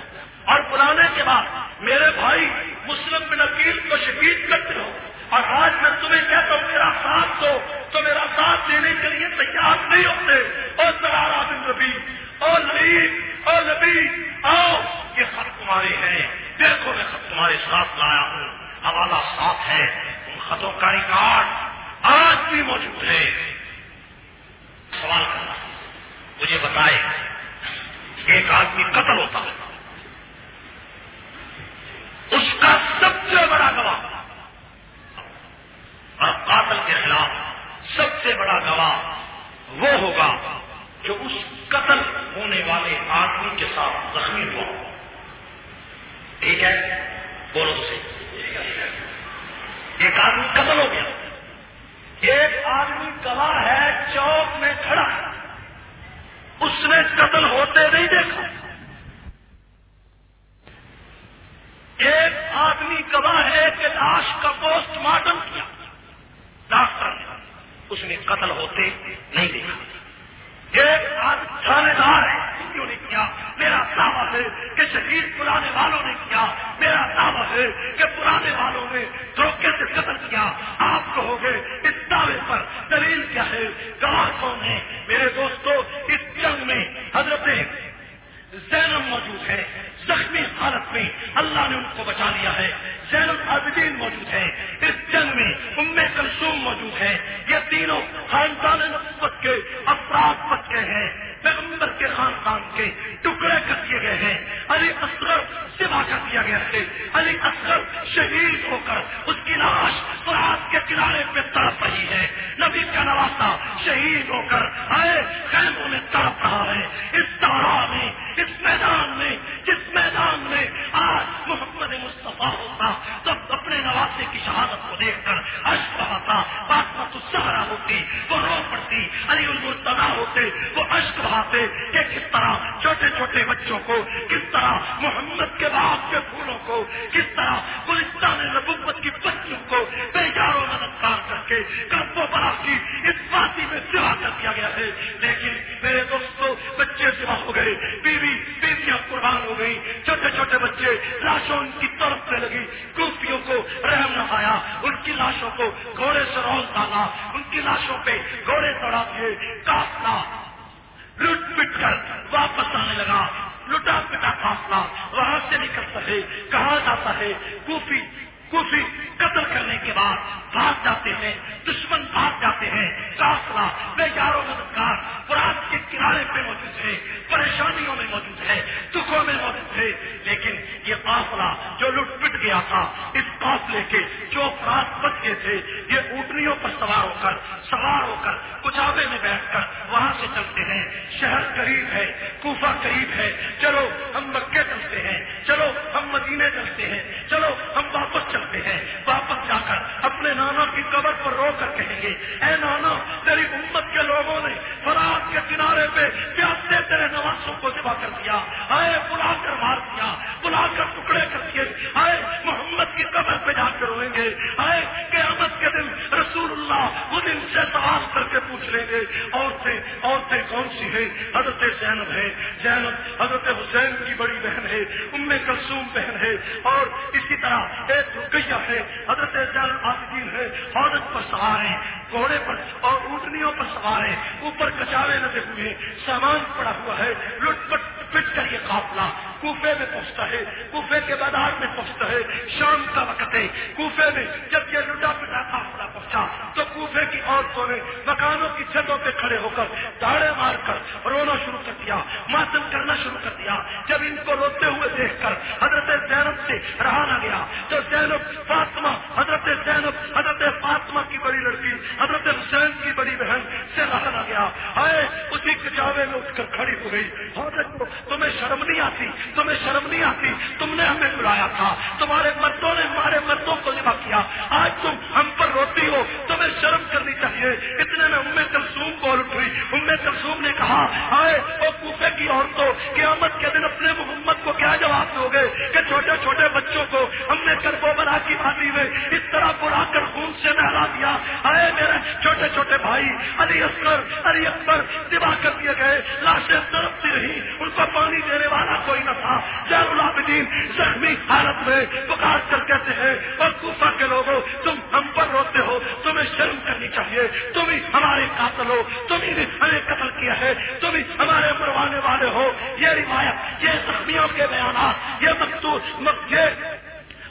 اور بلانے کے بعد میرے بھائی مسلم بن عقیل کو شہید کرتے ہو۔ اور آج میں تمہیں کہتا ہوں، میرا ساتھ دو۔ تو میرا ساتھ دینے کے لیے تیار نہیں ہوتے۔ اور سرارا بن ربی اور نبی اور نبی، آؤ، یہ خط تمہارے ہیں۔ دیکھو میں خط تمہارے ساتھ لایا ہوں۔ حوالہ ساتھ ہے۔ ان خطوں کا ریکارڈ آج بھی موجود ہے۔ سوال کرنا۔ مجھے بتائے ایک آدمی قتل ہوتا ہے۔ اس کا سب سے بڑا گواہ، اور قاتل کے خلاف سب سے بڑا گواہ وہ ہوگا جو اس قتل ہونے والے آدمی کے ساتھ زخمی ہوا ٹھیک ہے؟ بولو تو صحیح ایک آدمی قتل ہو گیا۔ ایک آدمی گواہ ہے، چوک میں کھڑا۔ اس نے قتل ہوتے نہیں دیکھا ایک آدمی گواہ ہے کہ لاش کا پوسٹ مارٹم کیا ڈاکٹر اس نے قتل ہوتے نہیں دیکھا۔ ایک آدمی تھانے دار ہے۔ کیوں نے کیا؟ میرا دعویٰ ہے کہ شہید پرانے والوں نے کیا۔ میرا دعویٰ ہے کہ پرانے والوں نے دھوکے سے قتل کیا۔ آپ کہو گے، اس دعوے پر دلیل کیا ہے؟ گواہ کون ہے؟ میرے دوستو، اس جنگ میں حضرت زینب موجود ہے، زخمی حالت میں اللہ نے ان کو بچا لیا ہے۔ زین العابدین موجود ہے۔ اس جنگ میں ام کلثوم موجود ہے۔ یہ تینوں خاندان نسبت کے افراد بچ گئے ہیں۔ پیغمبر کے خاندان کے ٹکڑے کر دیے گئے ہیں۔ علی اصغر سوا کر دیا گیا ہے۔ علی اصغر شہید ہو کر اس کی لاش فرات کے کنارے پہ تڑپ رہی ہے۔ نبی کا نواسا شہید ہو کر آئے خیموں میں تڑپ رہا ہے۔ اس دوران میں اس میدان میں، جس میدان میں آج محمد مصطفیٰ ہوتا تو اپنے نواسے کی شہادت کو دیکھ کر اشک بہاتا بات السہرا ہوتی، وہ رو پڑتی، علی المرتدا ہوتے، وہ اشک بہاتے کہ کس طرح چھوٹے چھوٹے بچوں کو، کس طرح محمد کے باپ کے پھولوں کو، کس طرح گلستان نبوت کی بچیوں کو بے یاروں مددگار کر کے کرب و کی اس وادی میں سوا کر دیا گیا ہے۔ لیکن میرے دوستوں بچے سوا ہو گئے، بیوی بیویاں قربان ہو گئی چھوٹے چھوٹے بچے لاشوں ان کی طرف سے لگی کوفیوں کو رحم نہ آیا، ان کی لاشوں کو گھوڑے سے روز ڈالا، ان کی لاشوں پہ گھوڑے چڑھا دیے کافلا لٹ پٹ کر واپس آنے لگا، لٹا پٹا کافلا وہاں سے نکلتا ہے کہا جاتا ہے کوفی کوفی قتل کرنے کے بعد بھاگ جاتے ہیں، دشمن بھاگ جاتے ہیں۔ کافلا بے یاروں مددگار فرات کے کنارے پہ موجود ہے، پریشانیوں میں موجود ہے، دکھوں میں موجود ہے۔ لیکن یہ قافلہ جو لٹ پٹ گیا تھا، اس قافلے کے جو فرات بچ گئے تھے، یہ اونٹنیوں پر سوار ہو کر، سوار ہو کر کچاوے میں بیٹھ کر وہاں سے چلتے ہیں۔ شہر قریب ہے، کوفہ قریب ہے۔ چلو ہم مکے چلتے ہیں، چلو ہم مدینے چلتے ہیں۔ چلو ہم واپس چلتے ہیں، واپس جا کر اپنے نانا کی قبر پر رو کر کہیں گے، اے نانا، تیری امت کے لوگوں نے فرات کے کنارے پہ پیاسے تیرے نوازوں کو دبا کر دیا۔ آئے بلا کر مار دیا بلا کر ٹکڑے کر دیے۔ آئے، محمد کی قبر پہ جا کر روئیں گے۔ آئے، قیامت کے دن رسول اللہ وہ دن سے سوال کر کے پوچھ لیں گے، عورتیں عورتیں کون سی ہے حضرت زینب ہے۔ زینب حضرت حسین کی بڑی بہن ہے، ام کلثوم بہن ہے۔ اور اسی طرح ایک رقیہ ہے حضرت عابدین ہے عورت پر سوار گھوڑے پر اور اونٹنیوں پر سوار اوپر کچاوے لگے ہوئے سامان پڑا ہوا ہے، لٹ پٹ پٹ کر یہ قافلہ کوفے میں پہنچتا ہے، کوفے کے بازار میں پہنچتا ہے، شام کا وقت ہے، کوفے میں جب یہ لٹا پٹا قافلہ پہنچا تو کوفے کی عورتوں نے مکانوں کی چھتوں پہ کھڑے ہو کر داڑے مار کر رونا شروع کر دیا، ماتم کرنا شروع کر دیا۔ جب ان کو روتے ہوئے دیکھ کر حضرت زینب سے رہا نہ گیا تو زینب فاطمہ، حضرت زینب، حضرت فاطمہ کی بڑی لڑکی حضرت حسین کی بڑی بہن سے رہا نہ گیا۔ آئے، اسی کچاوے میں اٹھ کر کھڑی ہو گئی۔ ہاں حضرت تمہیں شرم نہیں آتی؟ تمہیں شرم نہیں آتی؟ تم نے ہمیں بلایا تھا۔ تمہارے مردوں نے ہمارے مردوں کو جمع کیا۔ آج تم ہم پر روتی ہو۔ تمہیں شرم کرنی چاہیے۔ اتنے میں ام کلسوم بول اٹھ ہوئی ام کلسوم نے کہا، آئے وہ کوفے کی عورتوں، قیامت کے دن اپنے محمد کو کیا جواب دو گے؟ کہ چھوٹے چھوٹے بچوں کو ہم نے کربو بنا کی بھاتی میں اس طرح بڑا کر خون سے نہلا دیا۔ آئے میرے چھوٹے چھوٹے بھائی، علی اصغر، علی اکبر تباہ کر دیے گئے. لاشیں تڑپتی رہی. ان کو پانی دینے والا کوئی نہ تھا. جیر العابدین، زخمی حالت میں پکار کر کہتے ہیں، اور کوفہ کے لوگوں، تم ہم پر روتے ہو. تمہیں شرم کرنی چاہیے. تم ہی ہمارے قاتل ہو. تم ہی نے ہمیں قتل کیا ہے. تم ہی ہمارے مروانے والے ہو. یہ روایت، یہ زخمیوں کے بیانات، یہ مقصود یہ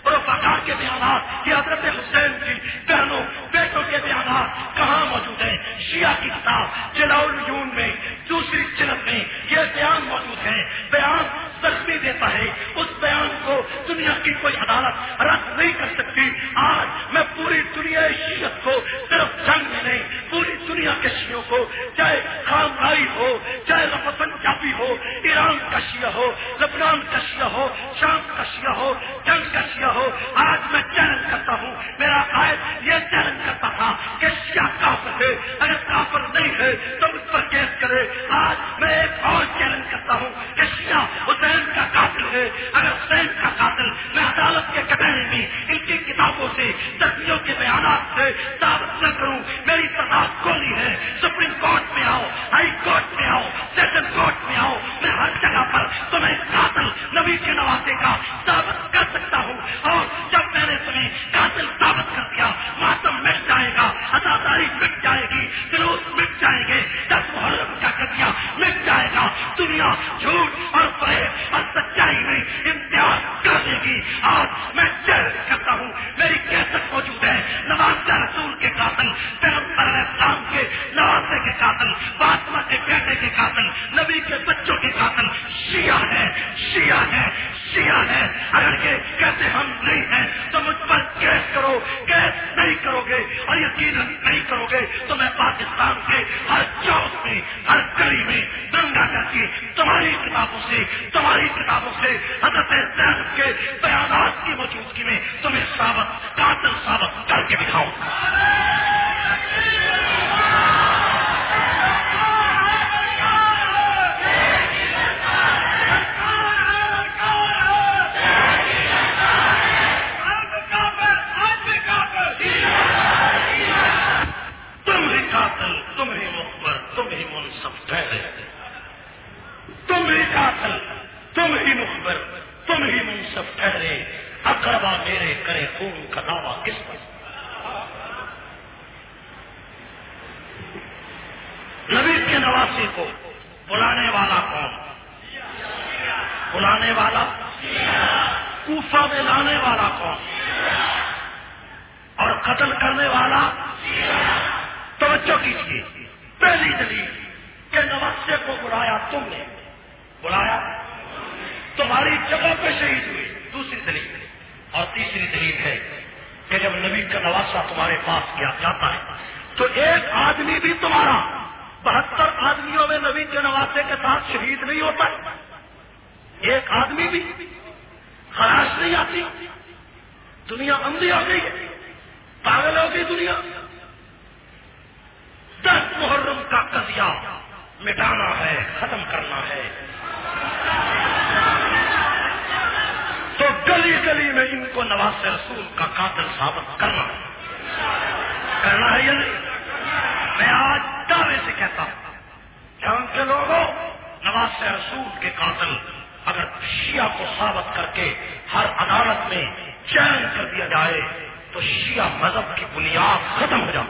پروپاگار کے بیانات یہ حضرت حسین کی بہنوں، بیٹوں کے بیانات کہاں موجود ہیں؟ شیعہ کی کتاب چلاؤ جون میں، دوسری چلت میں یہ بیان موجود ہے بیان زخمی دیتا ہے۔ اس بیان کو دنیا کی کوئی عدالت رد نہیں کر سکتی۔ آج میں پوری دنیا شیعت کو صرف جنگ میں نہیں، پوری دنیا کے شیعوں کو چاہے خامائی ہو، چاہے رفتن جاپی ہو، ایران کا شیعہ ہو، لبنان کا شیعہ ہو، شام کا شیعہ ہو، جنگ کا شیعہ ہو آج میں چیلنج کرتا ہوں، میرا قائد یہ چیلنج کرتا تھا کہ شیعہ کافر ہے؟ اگر کافر نہیں ہے تو اس پر کیس کرے۔ آج میں ایک اور چیلنج کرتا ہوں کہ شیعہ حسین کا قاتل ہے۔ اگر حسین کا قاتل میں عدالت کے کٹہرے میں، ان کی کتابوں سے تقریوں کے بیانات سے ثابت نہ کروں، میری تعداد گولی ہے۔ سپریم کورٹ میں آؤ، ہائی کورٹ میں آؤ، سیشن کورٹ میں آؤ، میں ہر جگہ پر تمہیں قاتل نبی کے نوازے کا ثابت کر سکتا ہوں۔ اور جب میں نے تمہیں قاتل ثابت کر دیا، ماتم مٹ جائے گا اداداری مٹ جائے گی، جلوس مٹ جائیں گے، دس محرم کا کٹیا مٹ جائے گا، دنیا جھوٹ اور فریب اور سچائی میں امتیاز کر دے گی۔ آج میں چیلنج کرتا ہوں، میری کیسٹ موجود ہے نواز رسول کے قاتل، پیغمبر اسلام کے نوازے کے قاتل، فاطمہ کے بیٹے کے قاتل، نبی کے بچوں کے قاتل، شیعہ ہے شیعہ ہے شیعہ ہے۔ اگر یہ کہتے ہم نہیں ہیں، تو مجھ پر کیس کرو، کیس نہیں کرو گے اور یقین نہیں کرو گے۔ تو میں پاکستان کے ہر چوک میں، ہر گلی میں دنگا کر کے تمہاری کتابوں سے، تمہاری کتابوں سے حضرت زین کے بیانات کی موجودگی میں تمہیں ثابت، قاتل ثابت کر کے دکھاؤں۔ ٹھہرے اقربا میرے کرے خون کا دعویٰ کس پر؟ نبی کے نواسی کو بلانے والا کون؟ بلانے والا؟ کوفہ میں لانے والا کون؟ اور قتل کرنے والا؟ توجہ کیجیے، پہلی دلیل کہ نواسے کو بلایا تم نے۔ بلایا؟ تمہاری جگہ پہ شہید ہوئے۔ دوسری دلیل اور تیسری دلیل ہے کہ جب نبی کا نواسا تمہارے پاس کیا جاتا ہے، تو ایک آدمی بھی تمہارا بہتر آدمیوں میں نبی کے نواسے کے ساتھ شہید نہیں ہوتا ایک آدمی بھی خراش نہیں آتی۔ دنیا اندھی ہو گئی ہے۔ پاگل ہو گئی دنیا۔ دس محرم کا قضیہ مٹانا ہے، ختم کرنا ہے۔ گلی گلی میں ان کو نواز رسول کا قاتل ثابت کرنا ہے۔ کرنا ہے یا نہیں؟ میں آج دعوے سے کہتا ہوں۔ جان کے لوگوں، نواز رسول کے قاتل اگر شیعہ کو ثابت کر کے ہر عدالت میں چین کر دیا جائے، تو شیعہ مذہب کی بنیاد ختم ہو جائے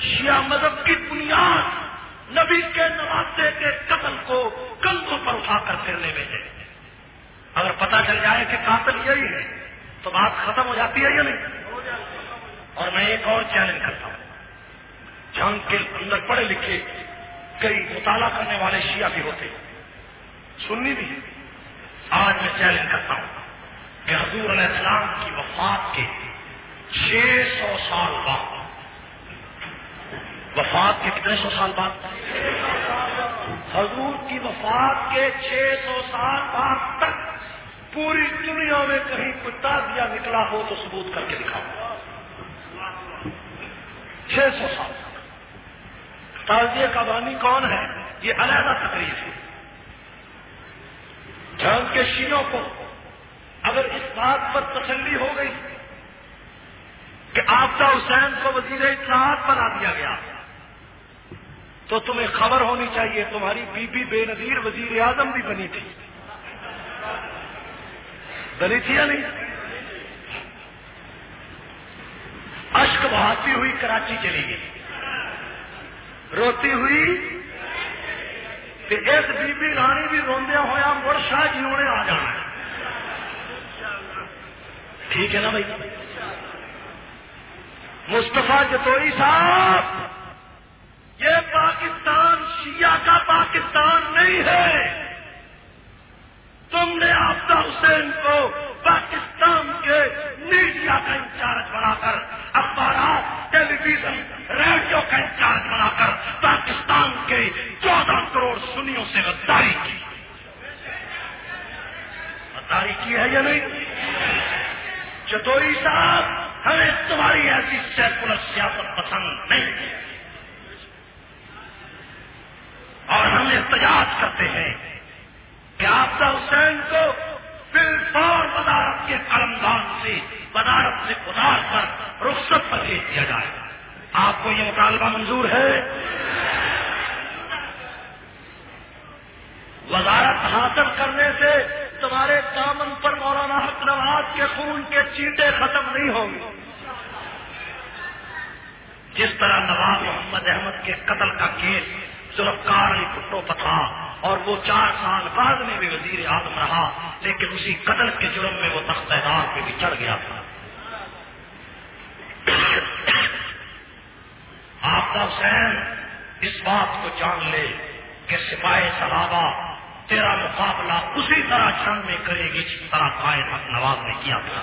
شیعہ مذہب کی بنیاد نبی کے نوازے کے قتل کو کندھوں پر اٹھا کر پھرنے میں ہے۔ اگر پتا چل جائے کہ قاتل یہی ہے، تو بات ختم ہو جاتی ہے یا نہیں؟ اور میں ایک اور چیلنج کرتا ہوں۔ جنگ کے اندر پڑھے لکھے کئی مطالعہ کرنے والے شیعہ بھی ہوتے سننی بھی آج میں چیلنج کرتا ہوں کہ حضور علیہ السلام کی وفات کے چھ سو سال بعد۔ وفات کے کتنے سو سال بعد؟ حضور کی وفات کے چھ سو سال بعد تک۔ پوری دنیا میں کہیں کوئی تازیہ نکلا ہو تو ثبوت کر کے دکھاؤ۔ چھ سو سال۔ تازیہ کا بانی کون ہے؟ یہ علیحدہ تقریب ہے۔ جنگ کے شیوں کو اگر اس بات پر تسلی ہو گئی کہ آفتا حسین کو وزیر اطلاعات بنا دیا گیا، تو تمہیں خبر ہونی چاہیے تمہاری بی بی بے نظیر وزیر اعظم بھی بنی تھی۔ بنی تھی یا نہیں۔ اشک بہاتی ہوئی کراچی چلی گئی۔ روتی ہوئی۔ کہ اس بی بی رانی بھی روندیا ہوا مڑ شاہ جیوں نے آ جانا۔ ٹھیک ہے نا بھائی؟ مستفا جتوئی صاحب، یہ پاکستان شیعہ کا پاکستان نہیں ہے۔ تم نے آفتا حسین کو پاکستان کے میڈیا کا انچارج بنا کر اخبارات ٹیلی ویژن ریڈیو کا انچارج بنا کر پاکستان کے چودہ کروڑ سنیوں سے غداری کی۔ غداری کی ہے یا نہیں؟ چتوری صاحب، ہمیں تمہاری ایسی سیکولر سیاست پسند نہیں۔ اور ہم احتجاج کرتے ہیں کہ آپ حسین کو بل فور وزارت کے قلمدان سے، وزارت سے اتار کر رخصت پر بھیج دیا جائے۔ آپ کو یہ مطالبہ منظور ہے؟ وزارت حاصل کرنے سے تمہارے دامن پر مولانا حق نواز کے خون کے چیٹے ختم نہیں ہوں گے۔ جس طرح نواز محمد احمد کے قتل کا کیس سرکار علی کٹو پتھا اور وہ چار سال بعد میں بھی وزیر اعظم رہا، لیکن اسی قتل کے جرم میں وہ تخت دار پہ بھی چڑھ گیا تھا۔ آپ کا حسین، اس بات کو جان لے کہ سپاہی صحابہ تیرا مقابلہ اسی طرح جنگ میں کرے گی جس طرح قائد حق نواز نے کیا تھا۔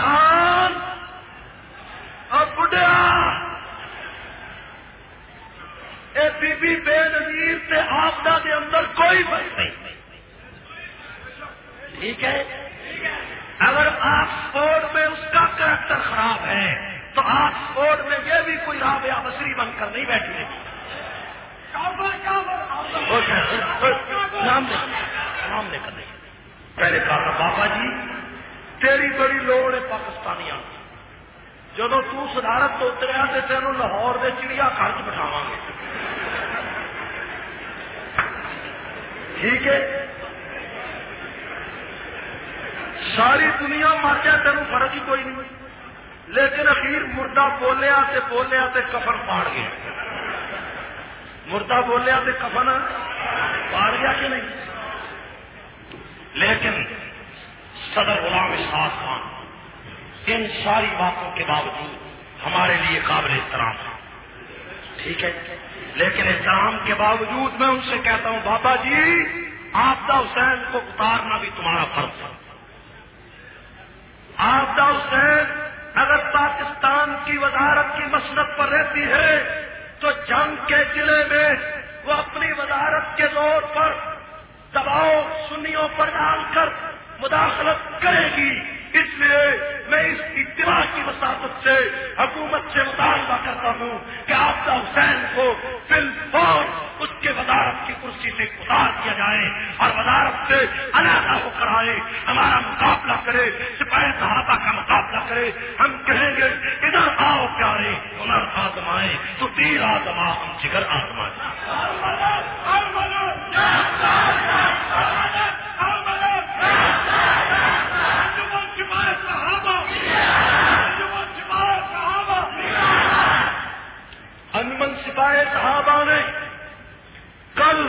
خان! اے بی بی بے نظیر سے آپدا کے اندر کوئی فرق نہیں۔ ٹھیک ہے؟ اگر آکسفورڈ میں اس کا کریکٹر خراب ہے، تو آکسفورڈ میں یہ بھی کوئی رابعہ بسری بن کر نہیں بیٹھی نام لے۔ کر نہیں پہلے کہا تھا، بابا جی تیری بڑی لوڑ ہے پاکستانیاں۔ جب تدارت تو اتریا تو تینوں لاہور کے چڑیا گھر چ بٹھاوا گے۔ ٹھیک ہے؟ ساری دنیا مر جائے تینوں فرق ہی کوئی نہیں۔ لیکن اخیر مردہ بولیا تے بولیا تے کفن پاڑ گیا۔ مردہ بولیا تے کفن پاڑ گیا کہ نہیں؟ لیکن صدر غلام اشفاق خان ان ساری باتوں کے باوجود ہمارے لیے قابل احترام ہے ٹھیک ہے؟ لیکن احترام کے باوجود میں ان سے کہتا ہوں، بابا جی آپدا حسین کو اتارنا بھی تمہارا فرض ہے۔ آپدا حسین اگر پاکستان کی وزارت کی مسلط پر رہتی ہے، تو جنگ کے ضلع میں وہ اپنی وزارت کے زور پر دباؤ سنیوں پر ڈال کر مداخلت کرے گی۔ اس لیے میں اس اطلاع کی وساطت سے حکومت سے مطالبہ کرتا ہوں کہ آپ کا حسین کو فل فور اس کے وزارت کی کرسی سے اتار دیا جائے اور وزارت سے علیحدہ ہو کر آئے ہمارا مقابلہ کرے سپاہی صحابہ کا مقابلہ کرے ہم کہیں گے ادھر آؤ پیارے ہنر آزمائے تو تیر آزما ہم جگر آزمائے انمن صحابہ نے کل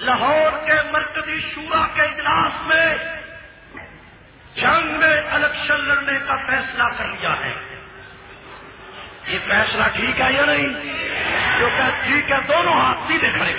لاہور کے مرکزی شورا کے اجلاس میں جنگ میں الیکشن لڑنے کا فیصلہ کر لیا ہے۔ یہ فیصلہ ٹھیک ہے یا نہیں؟ جو کہ ٹھیک ہے، دونوں ہاتھ سیدھے کھڑے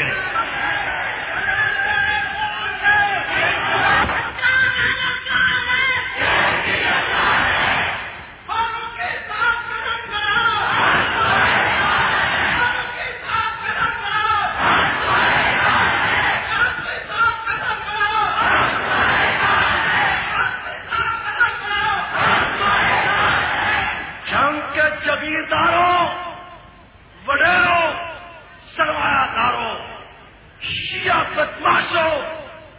یا بدماشو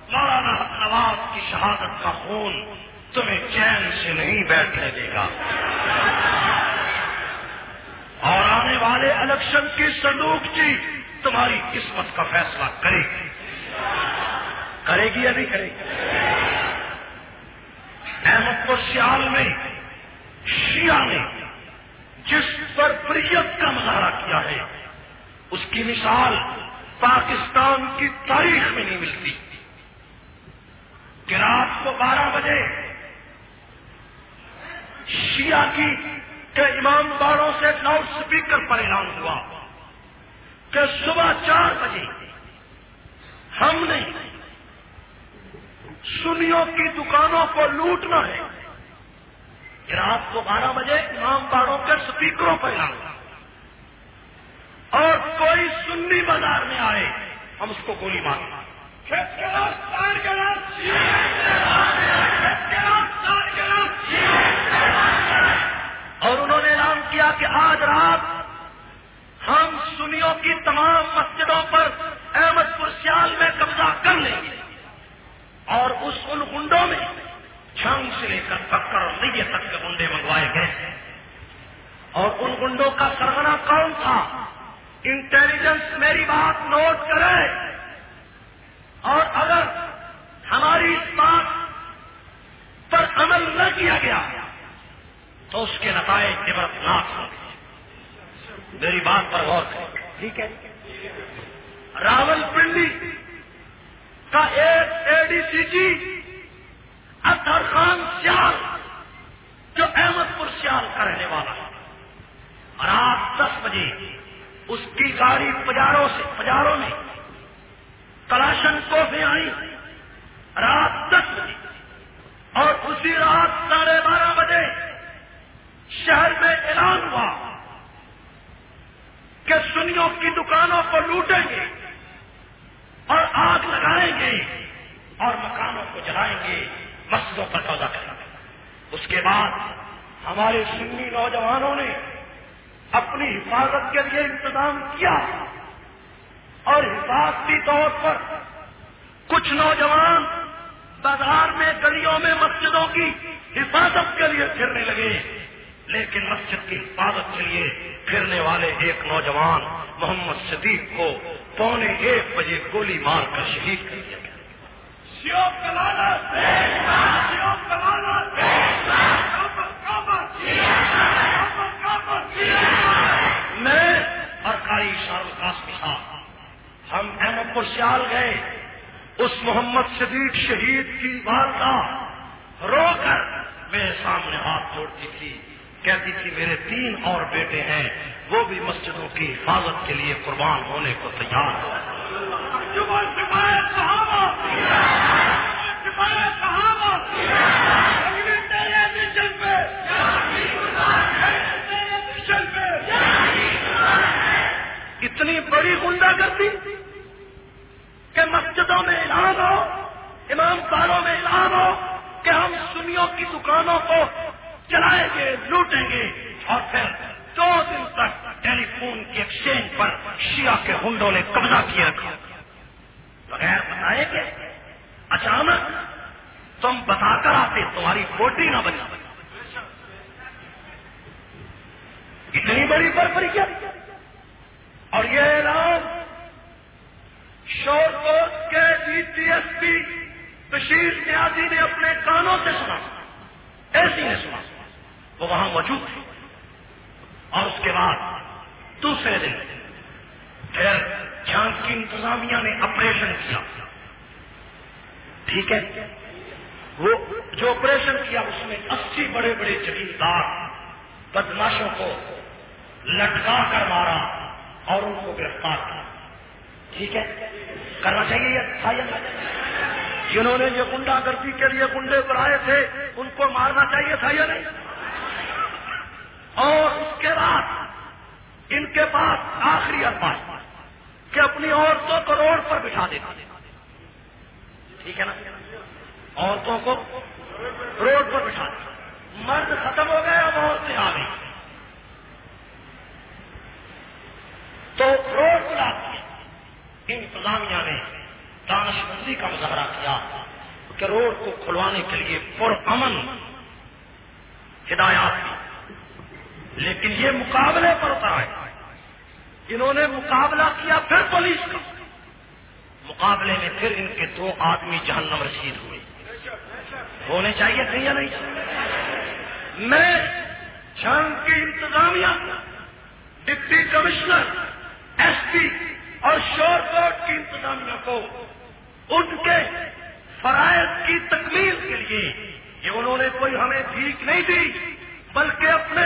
مولانا نواز کی شہادت کا خون تمہیں چین سے نہیں بیٹھنے دے گا۔ اور آنے والے الیکشن کی صندوق جی تمہاری قسمت کا فیصلہ کرے گی۔ کرے گی یا نہیں کرے گی؟ احمد کو سیال میں، شیعہ نے جس پر بریت کا مظاہرہ کیا ہے، اس کی مثال پاکستان کی تاریخ میں نہیں ملتی۔ کہ رات کو بارہ بجے شیعہ کی کہ امام باڑوں سے لاؤڈ اسپیکر پر اعلان ہوا کہ صبح چار بجے ہم نے سنیوں کی دکانوں کو لوٹنا ہے کہ رات کو بارہ بجے امام باڑوں کے اسپیکروں پر اعلان ہوا۔ اور کوئی سنی بازار میں آئے، ہم اس کو گولی مار۔ اور انہوں نے اعلان کیا کہ آج رات ہم سنیوں کی تمام مسجدوں پر احمد پور سیال میں قبضہ کر لیں گے اور اس ان گنڈوں میں جھنگ سے لے کر پکڑ اور نیے تک کے گنڈے منگوائے گئے۔ اور ان گنڈوں کا سرگنا کون تھا؟ انٹیلیجنس میری بات نوٹ کرے۔ اور اگر ہماری اس بات پر عمل نہ کیا گیا تو اس کے نتائج زبردست ہوں گے۔ میری بات پر غور کریں۔ ٹھیک ہے۔ راول پنڈی کا ایک A D C G Athar Khan Sial جو احمد پور سیال کا رہنے والا ہے۔ اور آج دس بجے اس کی گاڑی پجاروں سے، پجاروں میں تلاشن کوفیں آئی رات دس بجے۔ اور اسی رات ساڑھے بارہ بجے شہر میں اعلان ہوا کہ سنیوں کی دکانوں کو لوٹیں گے اور آگ لگائیں گے اور مکانوں کو جلائیں گے، مسجدوں پر قبضہ کریں گے۔ اس کے بعد ہمارے سنی نوجوانوں نے اپنی حفاظت کے لیے انتظام کیا اور حفاظتی طور پر کچھ نوجوان بازار میں گلیوں میں مسجدوں کی حفاظت کے لیے پھرنے لگے لیکن مسجد کی حفاظت کے لیے پھرنے والے ایک نوجوان محمد صدیق کو پونے ایک بجے گولی مار کر شہید کر دیا گیا کلانا میں اور قاری شاہ کے ساتھ ہم احمد پور سیال گئے، اس محمد صدیق شہید کی والدہ رو کر میرے سامنے ہاتھ جوڑتی تھی، کہتی تھی میرے تین اور بیٹے ہیں، وہ بھی مسجدوں کی حفاظت کے لیے قربان ہونے کو تیار ہیں۔ اتنی بڑی گنڈا گردی کہ مسجدوں میں اعلان ہو، امام سالوں میں اعلان ہو کہ ہم سنیوں کی دکانوں کو چلائیں گے، لوٹیں گے اور پھر دو دن تک یعنی ٹیلی فون کی ایکسچینج پر شیعہ کے ہنڈوں نے قبضہ کیا تھا بغیر بتائے کہ اچانک تم بتا کر آتے، تمہاری بوٹی نہ بنی۔ اتنی بڑی بربری کیا؟ اور یہ اعلان شور کوٹ کے D T S P Bashir Niazi نے اپنے کانوں سے سنا، ایسی نے سنا، وہ وہاں موجود تھے۔ اور اس کے بعد دوسرے دن پھر جان کی انتظامیہ نے آپریشن کیا۔ ٹھیک ہے، وہ جو آپریشن کیا، اس میں اسی بڑے بڑے زمیندار بدماشوں کو لٹکا کر مارا۔ اور ان کو گرفتار کیا۔ ٹھیک ہے؟ کرنا چاہیے یہ جنہوں نے یہ گنڈا گردی کے لیے گنڈے بنائے تھے، ان کو مارنا چاہیے تھا یا نہیں اور اس کے بعد، ان کے پاس آخری الفاظ کہ اپنی عورتوں کو روڈ پر بٹھا دینا ٹھیک ہے نا؟ عورتوں کو روڈ پر بٹھا دیں مرد ختم ہو گئے، اب عورتیں آ گئی تو روڈ بلا انتظامیہ نے دانش مندی کا مظاہرہ کیا کہ روڈ کو کھلوانے کے لیے پر امن ہدایات دی۔ لیکن یہ مقابلے پر اتر آئے۔ انہوں نے مقابلہ کیا پھر پولیس کا۔ مقابلے میں پھر ان کے دو آدمی جہنم رسید ہوئے۔ ہونے چاہیے تھے یا نہیں؟ میں جنگ کی انتظامیہ ڈپٹی کمشنر ایس پی اور شور بورڈ کی انتظامیہ کو ان کے فرائض کی تکمیل کے لیے یہ انہوں نے کوئی ہمیں بھیک نہیں دی، بلکہ اپنے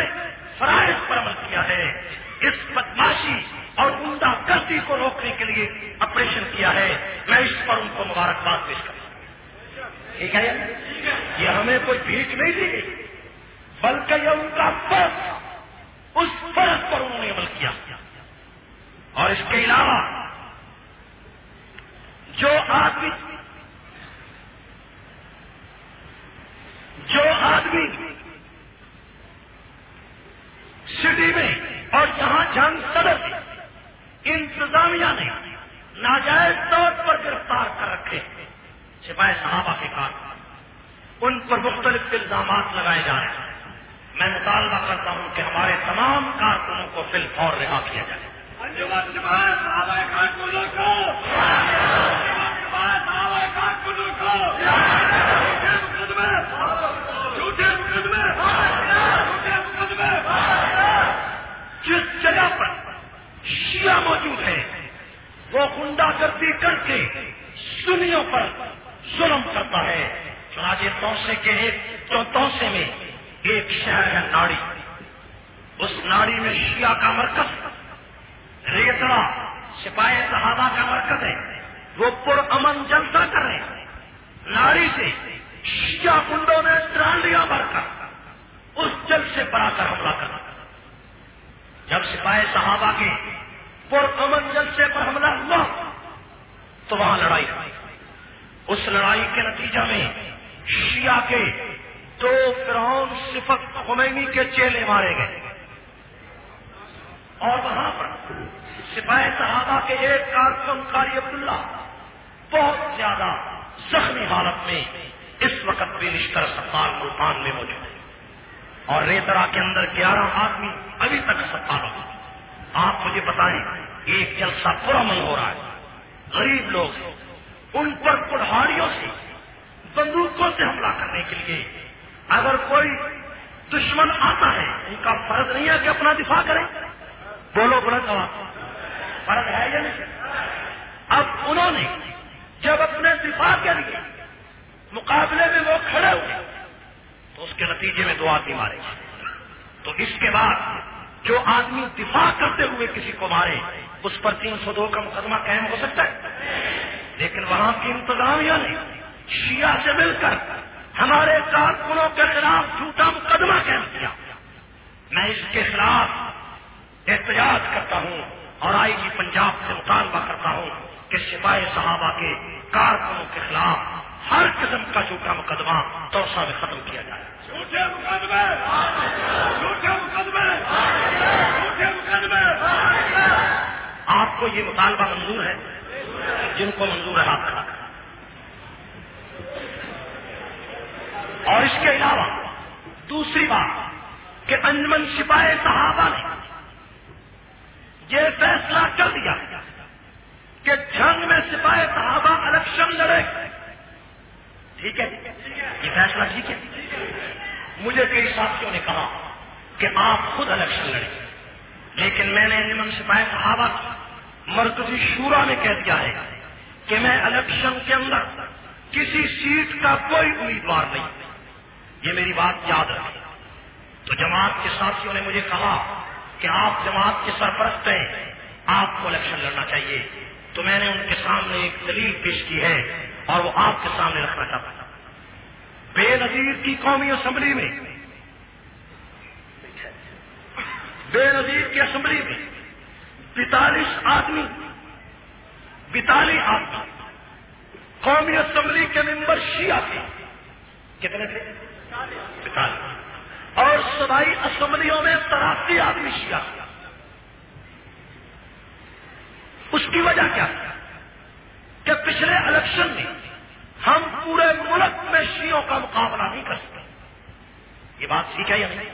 فرائض پر عمل کیا ہے۔ اس بدماشی اور عمدہ گردی کو روکنے کے لیے آپریشن کیا ہے۔ میں اس پر ان کو مبارکباد پیش کروں ٹھیک ہے؟ یہ ہمیں کوئی بھیک نہیں دی گئی بلکہ یہ ان کا فرض، اس فرض پر انہوں نے عمل کیا۔ اور اس کے علاوہ جو آدمی جو آدمی سٹی میں اور جہاں جنگ صدر انتظامیہ نے ناجائز طور پر گرفتار کر رکھے سپاہی صحابہ کے کار ان پر مختلف الزامات لگائے جا رہے ہیں۔ میں مطالبہ کرتا ہوں کہ ہمارے تمام کارکنوں کو فل اور رہا کیا جائے۔ جس جگہ پر شیعہ موجود ہے وہ گنڈا گردی کر کے سنیوں پر ظلم کرتا ہے۔ چنانچہ توسے کے ایک توسے میں ایک شہر ہے ناڑی اس ناڑی میں شیعہ کا مرکز ریتڑا سپاہی صحابہ کا مرکز ہے، وہ پر امن جلسہ کر رہے ہیں۔ ناڑی سے شیعہ کنڈوں نے ٹرانڈیاں بھر کر اس جلسے پر آ کر حملہ کرنا جب سپاہی صحابہ کے پر امن جلسے پر حملہ ہوا، تو وہاں لڑائی ہوئی۔ اس لڑائی کے نتیجہ میں شیعہ کے دو فرعون صفت خمینی کے چیلے مارے گئے۔ اور وہاں پر سپاہی صحابہ کے ایک کارکن کاری عبداللہ بہت زیادہ زخمی حالت میں اس وقت بھی نشتر اسپتال ملتان میں موجود ہے اور ریترا کے اندر گیارہ آدمی ابھی تک اسپتال ہو آپ مجھے بتائیں، ایک جلسہ پورا من ہو رہا ہے۔ غریب لوگ ان پر کڑھاڑیوں سے، بندوقوں سے حملہ کرنے کے لیے اگر کوئی دشمن آتا ہے، ان کا فرض نہیں ہے کہ اپنا دفاع کریں۔ بولو بلند فرق ہے یا نہیں؟ اب انہوں نے جب اپنے دفاع کے لیے مقابلے میں وہ کھڑے ہوئے تو اس کے نتیجے میں دو آدمی مارے۔ تو اس کے بعد جو آدمی دفاع کرتے ہوئے کسی کو مارے، اس پر تین سو دو کا مقدمہ قائم ہو سکتا ہے۔ لیکن وہاں کی انتظامیہ نے شیعہ سے مل کر ہمارے کارکنوں کے خلاف جھوٹا مقدمہ قائم کیا۔ میں اس کے خلاف احتجاج کرتا ہوں۔ اور آئی جی پنجاب سے مطالبہ کرتا ہوں کہ سپاہی صحابہ کے کارکنوں کے خلاف ہر قسم کا جھوٹا مقدمہ توسا میں ختم کیا جائے۔ آپ کو یہ مطالبہ منظور ہے؟ جن کو منظور ہے آپ کا۔ اور اس کے علاوہ دوسری بات کہ انجمن سپاہی صحابہ نے یہ فیصلہ کر دیا کہ جنگ میں سپاہی صحابہ الیکشن لڑے۔ ٹھیک ہے؟ یہ فیصلہ ٹھیک ہے؟ مجھے کئی ساتھیوں نے کہا کہ آپ خود الیکشن لڑیں۔ لیکن میں نے نمن سپاہی صحابہ مرکزی شورا میں کہہ دیا ہے کہ میں الیکشن کے اندر کسی سیٹ کا کوئی امیدوار نہیں۔ یہ میری بات یاد رکھے تو جماعت کے ساتھیوں نے مجھے کہا کہ آپ جماعت کے سرپرست ہیں، آپ کو الیکشن لڑنا چاہیے۔ تو میں نے ان کے سامنے ایک دلیل پیش کی ہے اور وہ آپ کے سامنے رکھنا چاہتا تھا بے نظیر کی قومی اسمبلی میں۔ بے نظیر کی اسمبلی میں۔ پینتالیس آدمی بتالی آدمی قومی اسمبلی کے ممبر شیعہ تھے۔ کتنے تھے؟ بتالی اور سبائی اسمبلیوں میں تراسی آدمی شیعہ۔ اس کی وجہ کیا؟ کہ پچھلے الیکشن میں ہم پورے ملک میں شیوں کا مقابلہ نہیں کر سکتے یہ بات ٹھیک ہے یا نہیں؟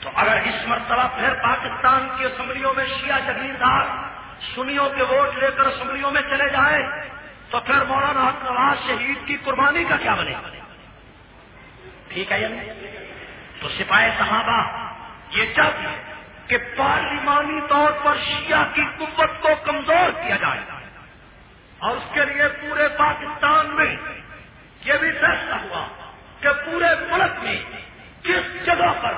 تو اگر اس مرتبہ پھر پاکستان کی اسمبلیوں میں شیعہ جگیردار سنیوں کے ووٹ لے کر اسمبلیوں میں چلے جائیں، تو پھر مولانا نواز شہید کی قربانی کا کیا بنے؟ ٹھیک ہے یا نہیں؟ تو سپاہی صحابہ، یہ چاہتے ہیں کہ پارلیمانی طور پر شیعہ کی قوت کو کمزور کیا جائے۔ اور اس کے لیے پورے پاکستان میں یہ بھی فیصلہ ہوا کہ پورے ملک میں کس جگہ پر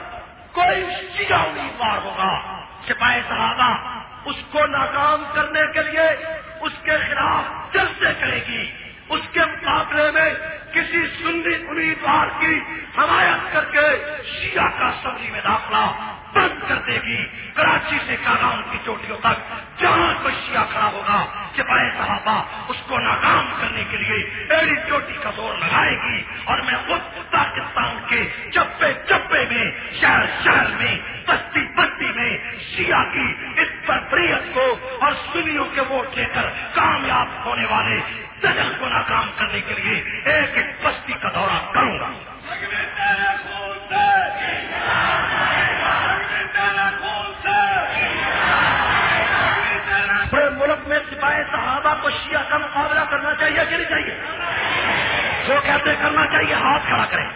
کوئی شیعہ امیدوار ہوگا۔ سپاہی صحابہ، اس کو ناکام کرنے کے لیے اس کے خلاف جلسے کرے گی۔ اس کے مقابلے میں کسی سنی امیدوار کی حمایت کر کے شیعہ کا سبزی میں داخلہ بند کر دے گی۔ کراچی سے کاغام کی چوٹیوں تک جہاں کوئی شیعہ کھڑا ہوگا سپاہی صحابہ اس کو ناکام کرنے کے لیے ایڑی چوٹی کا زور لگائے گی۔ اور میں خود پاکستان کے چپے چپے میں، شہر شہر میں، بستی بستی میں شیعہ کی اس بربریت کو اور سنیوں کے ووٹ لے کر کامیاب ہونے والے دجل کو ناکام کرنے کے لیے ایک ایک بستی کا دورہ کروں گا۔ پورے ملک میں سپاہی صحابہ کو شیعہ کا مقابلہ کرنا چاہیے کہ نہیں چاہیے؟ جو کہتے کرنا چاہیے، ہاتھ کھڑا کریں۔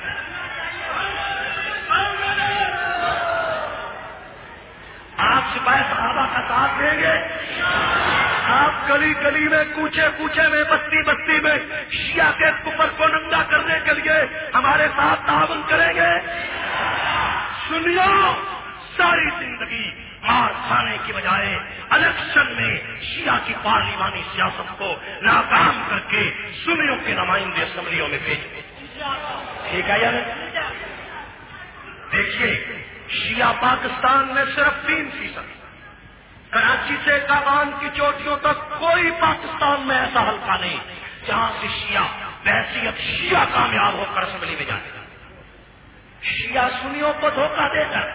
آپ سپاہی صحابہ کا ساتھ دیں گے؟ آپ گلی گلی میں کوچے کوچے میں بستی بستی میں شیعہ کے کفر کو ننگا کرنے کے لیے ہمارے ساتھ تعاون کریں گے؟ سنیو، ساری زندگی مار کھانے کی بجائے الیکشن میں شیعہ کی پارلیمانی سیاست کو ناکام کر کے سنیوں کے نمائندے اسمبلیوں میں بھیج ٹھیک ہے یا نہیں؟ دیکھیے شیعہ پاکستان میں صرف تین فیصد کراچی سے کابان کی چوٹیوں تک کوئی پاکستان میں ایسا حلقہ نہیں جہاں سے شیعہ بحثیت شیعہ کامیاب ہو کر اسمبلی میں جانے شیعہ سنیوں کو دھوکہ دے کر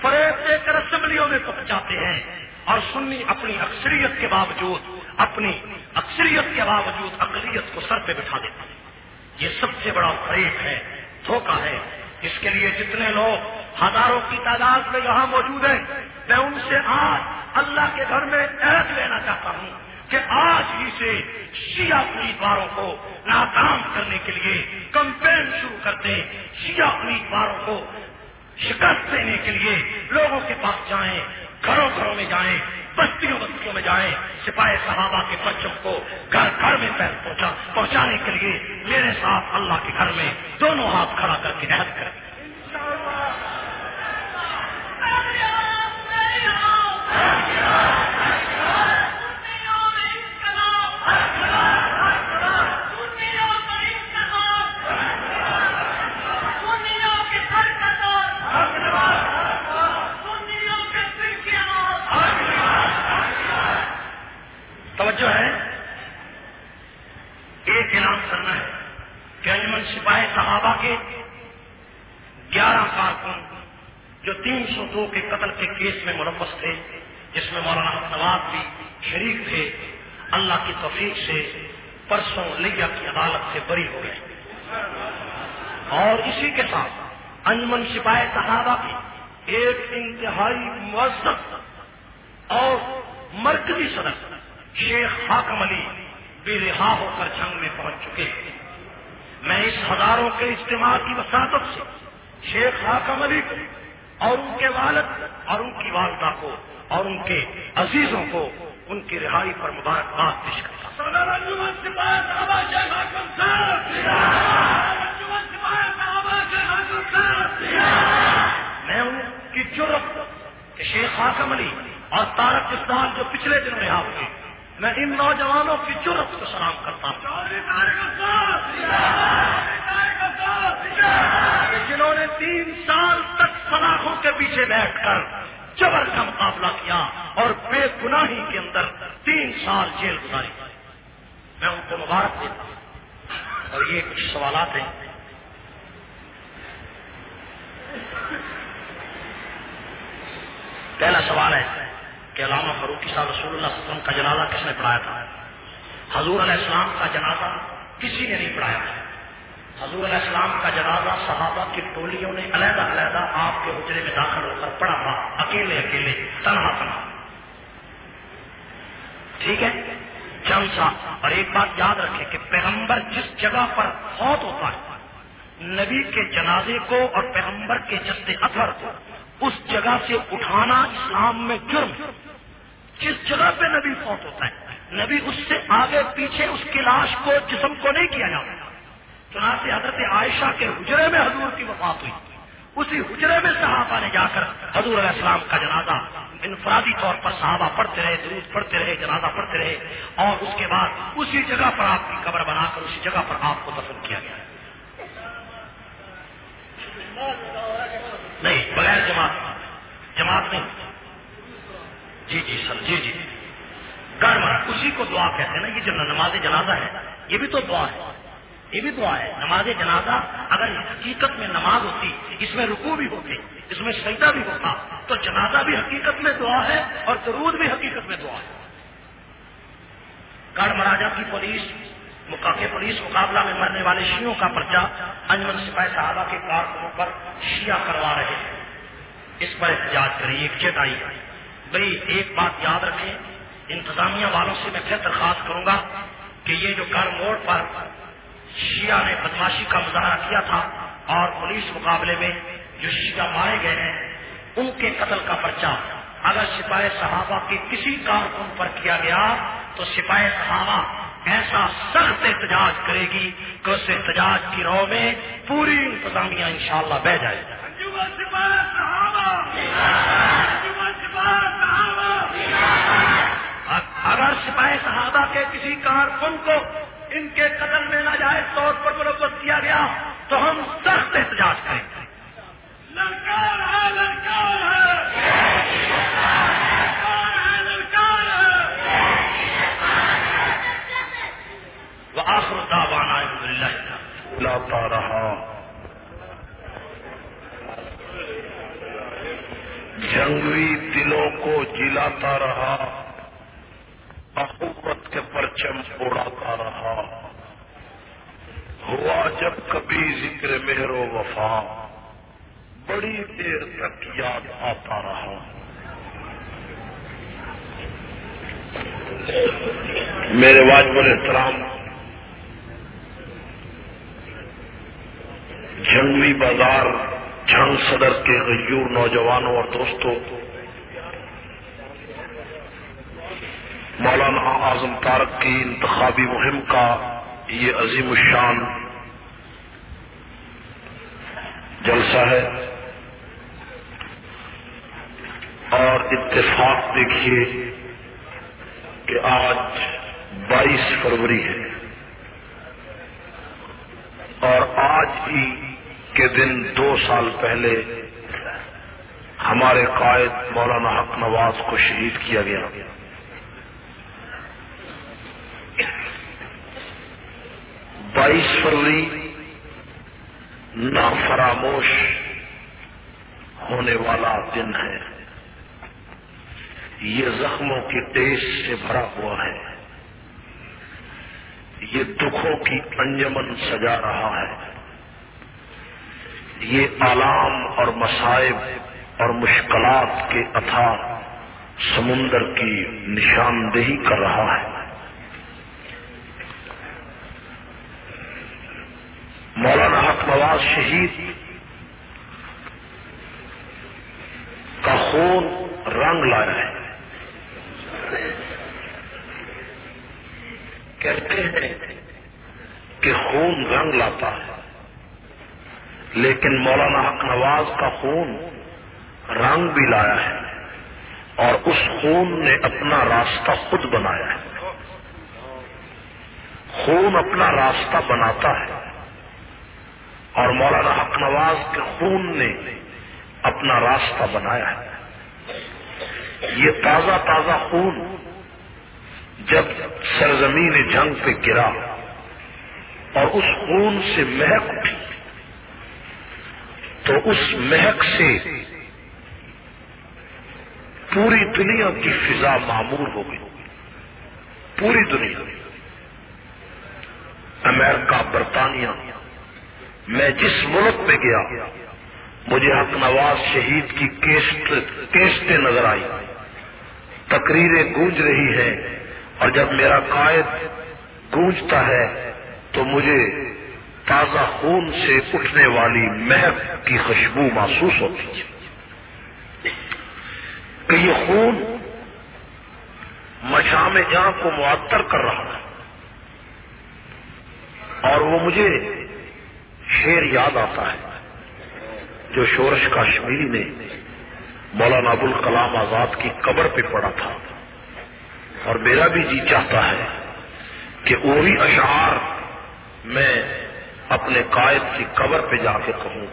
فریب دے کر اسمبلیوں میں پہنچاتے ہیں اور سنی اپنی اکثریت کے باوجود، اپنی اکثریت کے باوجود اقلیت کو سر پہ بٹھا دیتے ہیں۔ یہ سب سے بڑا فریب ہے، دھوکہ ہے۔ اس کے لیے جتنے لوگ ہزاروں کی تعداد میں یہاں موجود ہیں۔ میں ان سے آج اللہ کے گھر میں عہد لینا چاہتا ہوں کہ آج ہی سے شیعہ امیدواروں کو ناکام کرنے کے لیے کمپین شروع کر دیں۔ شیعہ امیدواروں کو شکست دینے کے لیے لوگوں کے پاس جائیں، گھروں گھروں میں جائیں، بستیوں بستیوں میں جائیں۔ سپاہی صحابہ کے بچوں کو گھر گھر میں پہنچا، پہنچانے کے لیے میرے ساتھ اللہ کے گھر میں دونوں ہاتھ کھڑا کر کے عہد کریں سپاہی صحابہ کے گیارہ کارکن جو تین سو دو کے قتل کے کیس میں ملوث تھے، جس میں مولانا نواز بھی شریک تھے، اللہ کی توفیق سے پرسوں لیا کی عدالت سے بری ہو گئے۔ اور اسی کے ساتھ انجمن سپاہی صحابہ کی ایک انتہائی مذہب اور مرکزی صدر شیخ حاکم علی بے رہا ہو کر جنگ میں پہنچ چکے ہیں۔ میں اس ہزاروں کے اجتماع کی وساطت سے شیخ حاکم علی کو اور ان کے والد اور ان کی والدہ کو اور ان کے عزیزوں کو ان کی رہائی پر مبارکباد پیش کرتا میں ان کی جرت کہ شیخ حاکم علی اور تارک اسلام جو پچھلے دنوں میں آپ کے میں ان نوجوانوں کی ضرورت کو سلام کرتا ہوں۔ جنہوں نے تین سال تک سلاخوں کے پیچھے بیٹھ کر جبر کا مقابلہ کیا اور بے گناہی کے اندر تین سال جیل گزاری۔ میں ان کو مبارک دیتا ہوں۔ اور یہ کچھ سوالات ہیں۔ پہلا سوال ہے کہ علامہ فروخی صاحب رسول اللہ علیہ وسلم کا جنازہ کس نے پڑھایا تھا؟ حضور علیہ السلام کا جنازہ کسی نے نہیں پڑھایا تھا۔ حضور علیہ السلام کا جنازہ صحابہ کی ٹولیوں نے علیحدہ علیحدہ آپ کے حجرے میں داخل ہو کر پڑھا تھا۔ اکیلے اکیلے، تنہا تنہا۔ ٹھیک ہے؟ چند سا اور ایک بات یاد رکھے کہ پیغمبر جس جگہ پر فوت ہوتا ہے، نبی کے جنازے کو اور پیغمبر کے جستے اثر کو، اس جگہ سے اٹھانا اسلام میں جرم جس جگہ پہ نبی فوت ہوتا ہے، نبی اس سے آگے پیچھے اس کی لاش کو، جسم کو نہیں کیا جاتا۔ چنانچہ حضرت عائشہ کے حجرے میں حضور کی وفات ہوئی۔ اسی حجرے میں صحابہ نے جا کر حضور علیہ السلام کا جنازہ انفرادی طور پر صحابہ پڑھتے رہے، درود پڑھتے رہے، جنازہ پڑھتے رہے۔ اور اس کے بعد اسی جگہ پر آپ کی قبر بنا کر اسی جگہ پر آپ کو دفن کیا گیا۔ نہیں، بغیر جماعت جماعت نہیں۔ جی جی سر جی جی۔ گڑ اسی کو دعا کہتے ہیں نا، یہ جو نماز جنازہ ہے، یہ بھی تو دعا ہے۔ یہ بھی دعا ہے۔ نماز جنازہ اگر حقیقت میں نماز ہوتی، اس میں رکو بھی ہوتی اس میں سجدہ بھی ہوتا، تو جنازہ بھی حقیقت میں دعا ہے اور درود بھی حقیقت میں دعا ہے۔ گڑھ مہاراجا کی پولیس کے پولیس مقابلہ میں مرنے والے شیوں کا پرچہ انجمن سپاہی صحابہ کے کارکنوں پر شیعہ کروا رہے ہیں۔ اس پر احتجاج کریں ایک چیت آئی۔ بھائی، ایک بات یاد رکھیں، انتظامیہ والوں سے میں پھر درخواست کروں گا کہ یہ جو گڑھ موڑ پر شیعہ نے بدماشی کا مظاہرہ کیا تھا اور پولیس مقابلے میں جو شیعہ مارے گئے ہیں، ان کے قتل کا پرچہ اگر سپاہی صحابہ کے کسی کارکن پر کیا گیا تو سپاہی صحابہ ایسا سخت احتجاج کرے گی کہ اس احتجاج کی رو میں پوری انتظامیہ انشاءاللہ بہ جائے اگر سپاہی صحابہ کے کسی کارکن کو ان کے قدم میں ناجائز طور پر ملوث کیا گیا تو ہم سخت احتجاج کریں گے۔ آخر دعوانا لاتا رہا جنگوی دلوں کو جلاتا رہا، اخوت کے پرچم اڑاتا رہا۔ ہوا جب کبھی ذکر مہر و وفا، بڑی دیر تک یاد آتا رہا۔ میرے واجب احترام جنگوی بازار جنگ صدر کے غیور نوجوانوں اور دوستوں، مولانا اعظم تارک کی انتخابی مہم کا یہ عظیم الشان جلسہ ہے۔ اور اتفاق دیکھیے کہ آج بائیس فروری ہے۔ اور آج ہی کے دن دو سال پہلے ہمارے قائد مولانا حق نواز کو شہید کیا گیا۔ بائیس فروری نہ فراموش ہونے والا دن ہے۔ یہ زخموں کی ٹیس سے بھرا ہوا ہے۔ یہ دکھوں کی انجمن سجا رہا ہے۔ یہ آلام اور مسائب اور مشکلات کے اتھا سمندر کی نشاندہی کر رہا ہے۔ مولانا حق نواز شہید کا خون رنگ لایا ہے۔ کہتے ہیں کہ خون رنگ لاتا ہے۔ لیکن مولانا حق نواز کا خون رنگ بھی لایا ہے اور اس خون نے اپنا راستہ خود بنایا ہے۔ خون اپنا راستہ بناتا ہے اور مولانا حق نواز کے خون نے اپنا راستہ بنایا ہے۔ یہ تازہ تازہ خون جب سرزمین جنگ پہ گرا اور اس خون سے مہک اٹھی۔ تو اس مہک سے پوری دنیا کی فضا معمور ہو گئی۔ پوری دنیا۔ امریکہ، برطانیہ۔ میں جس ملک میں گیا، مجھے حق نواز شہید کی کیسٹیں نظر آئی تقریریں گونج رہی ہیں۔ اور جب میرا قائد گونجتا ہے، تو مجھے تازہ خون سے اٹھنے والی مہک کی خوشبو محسوس ہوتی ہے۔ کہ یہ خون مشام جہاں کو معطر کر رہا ہے۔ اور وہ مجھے شیر یاد آتا ہے، جو شورش کاشمیری نے مولانا ابو الکلام آزاد کی قبر پہ پڑا تھا۔ اور میرا بھی جی چاہتا ہے کہ وہی اشعار میں اپنے قائد کی قبر پہ جا کے کہوں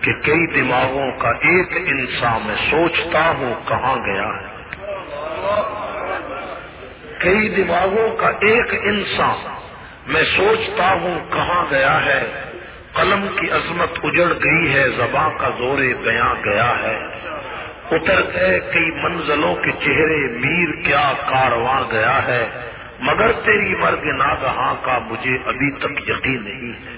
کہ کئی دماغوں کا ایک انسان میں سوچتا ہوں کہاں گیا ہے۔ کئی دماغوں کا ایک انسان میں سوچتا ہوں کہاں گیا ہے۔ قلم کی عظمت اجڑ گئی ہے، زباں کا زور بیاں گیا ہے۔ اتر گئے کئی منزلوں کے چہرے، میر کیا کارواں گیا ہے۔ مگر تیری مرگ ناگہاں کا مجھے ابھی تک یقین نہیں ہے۔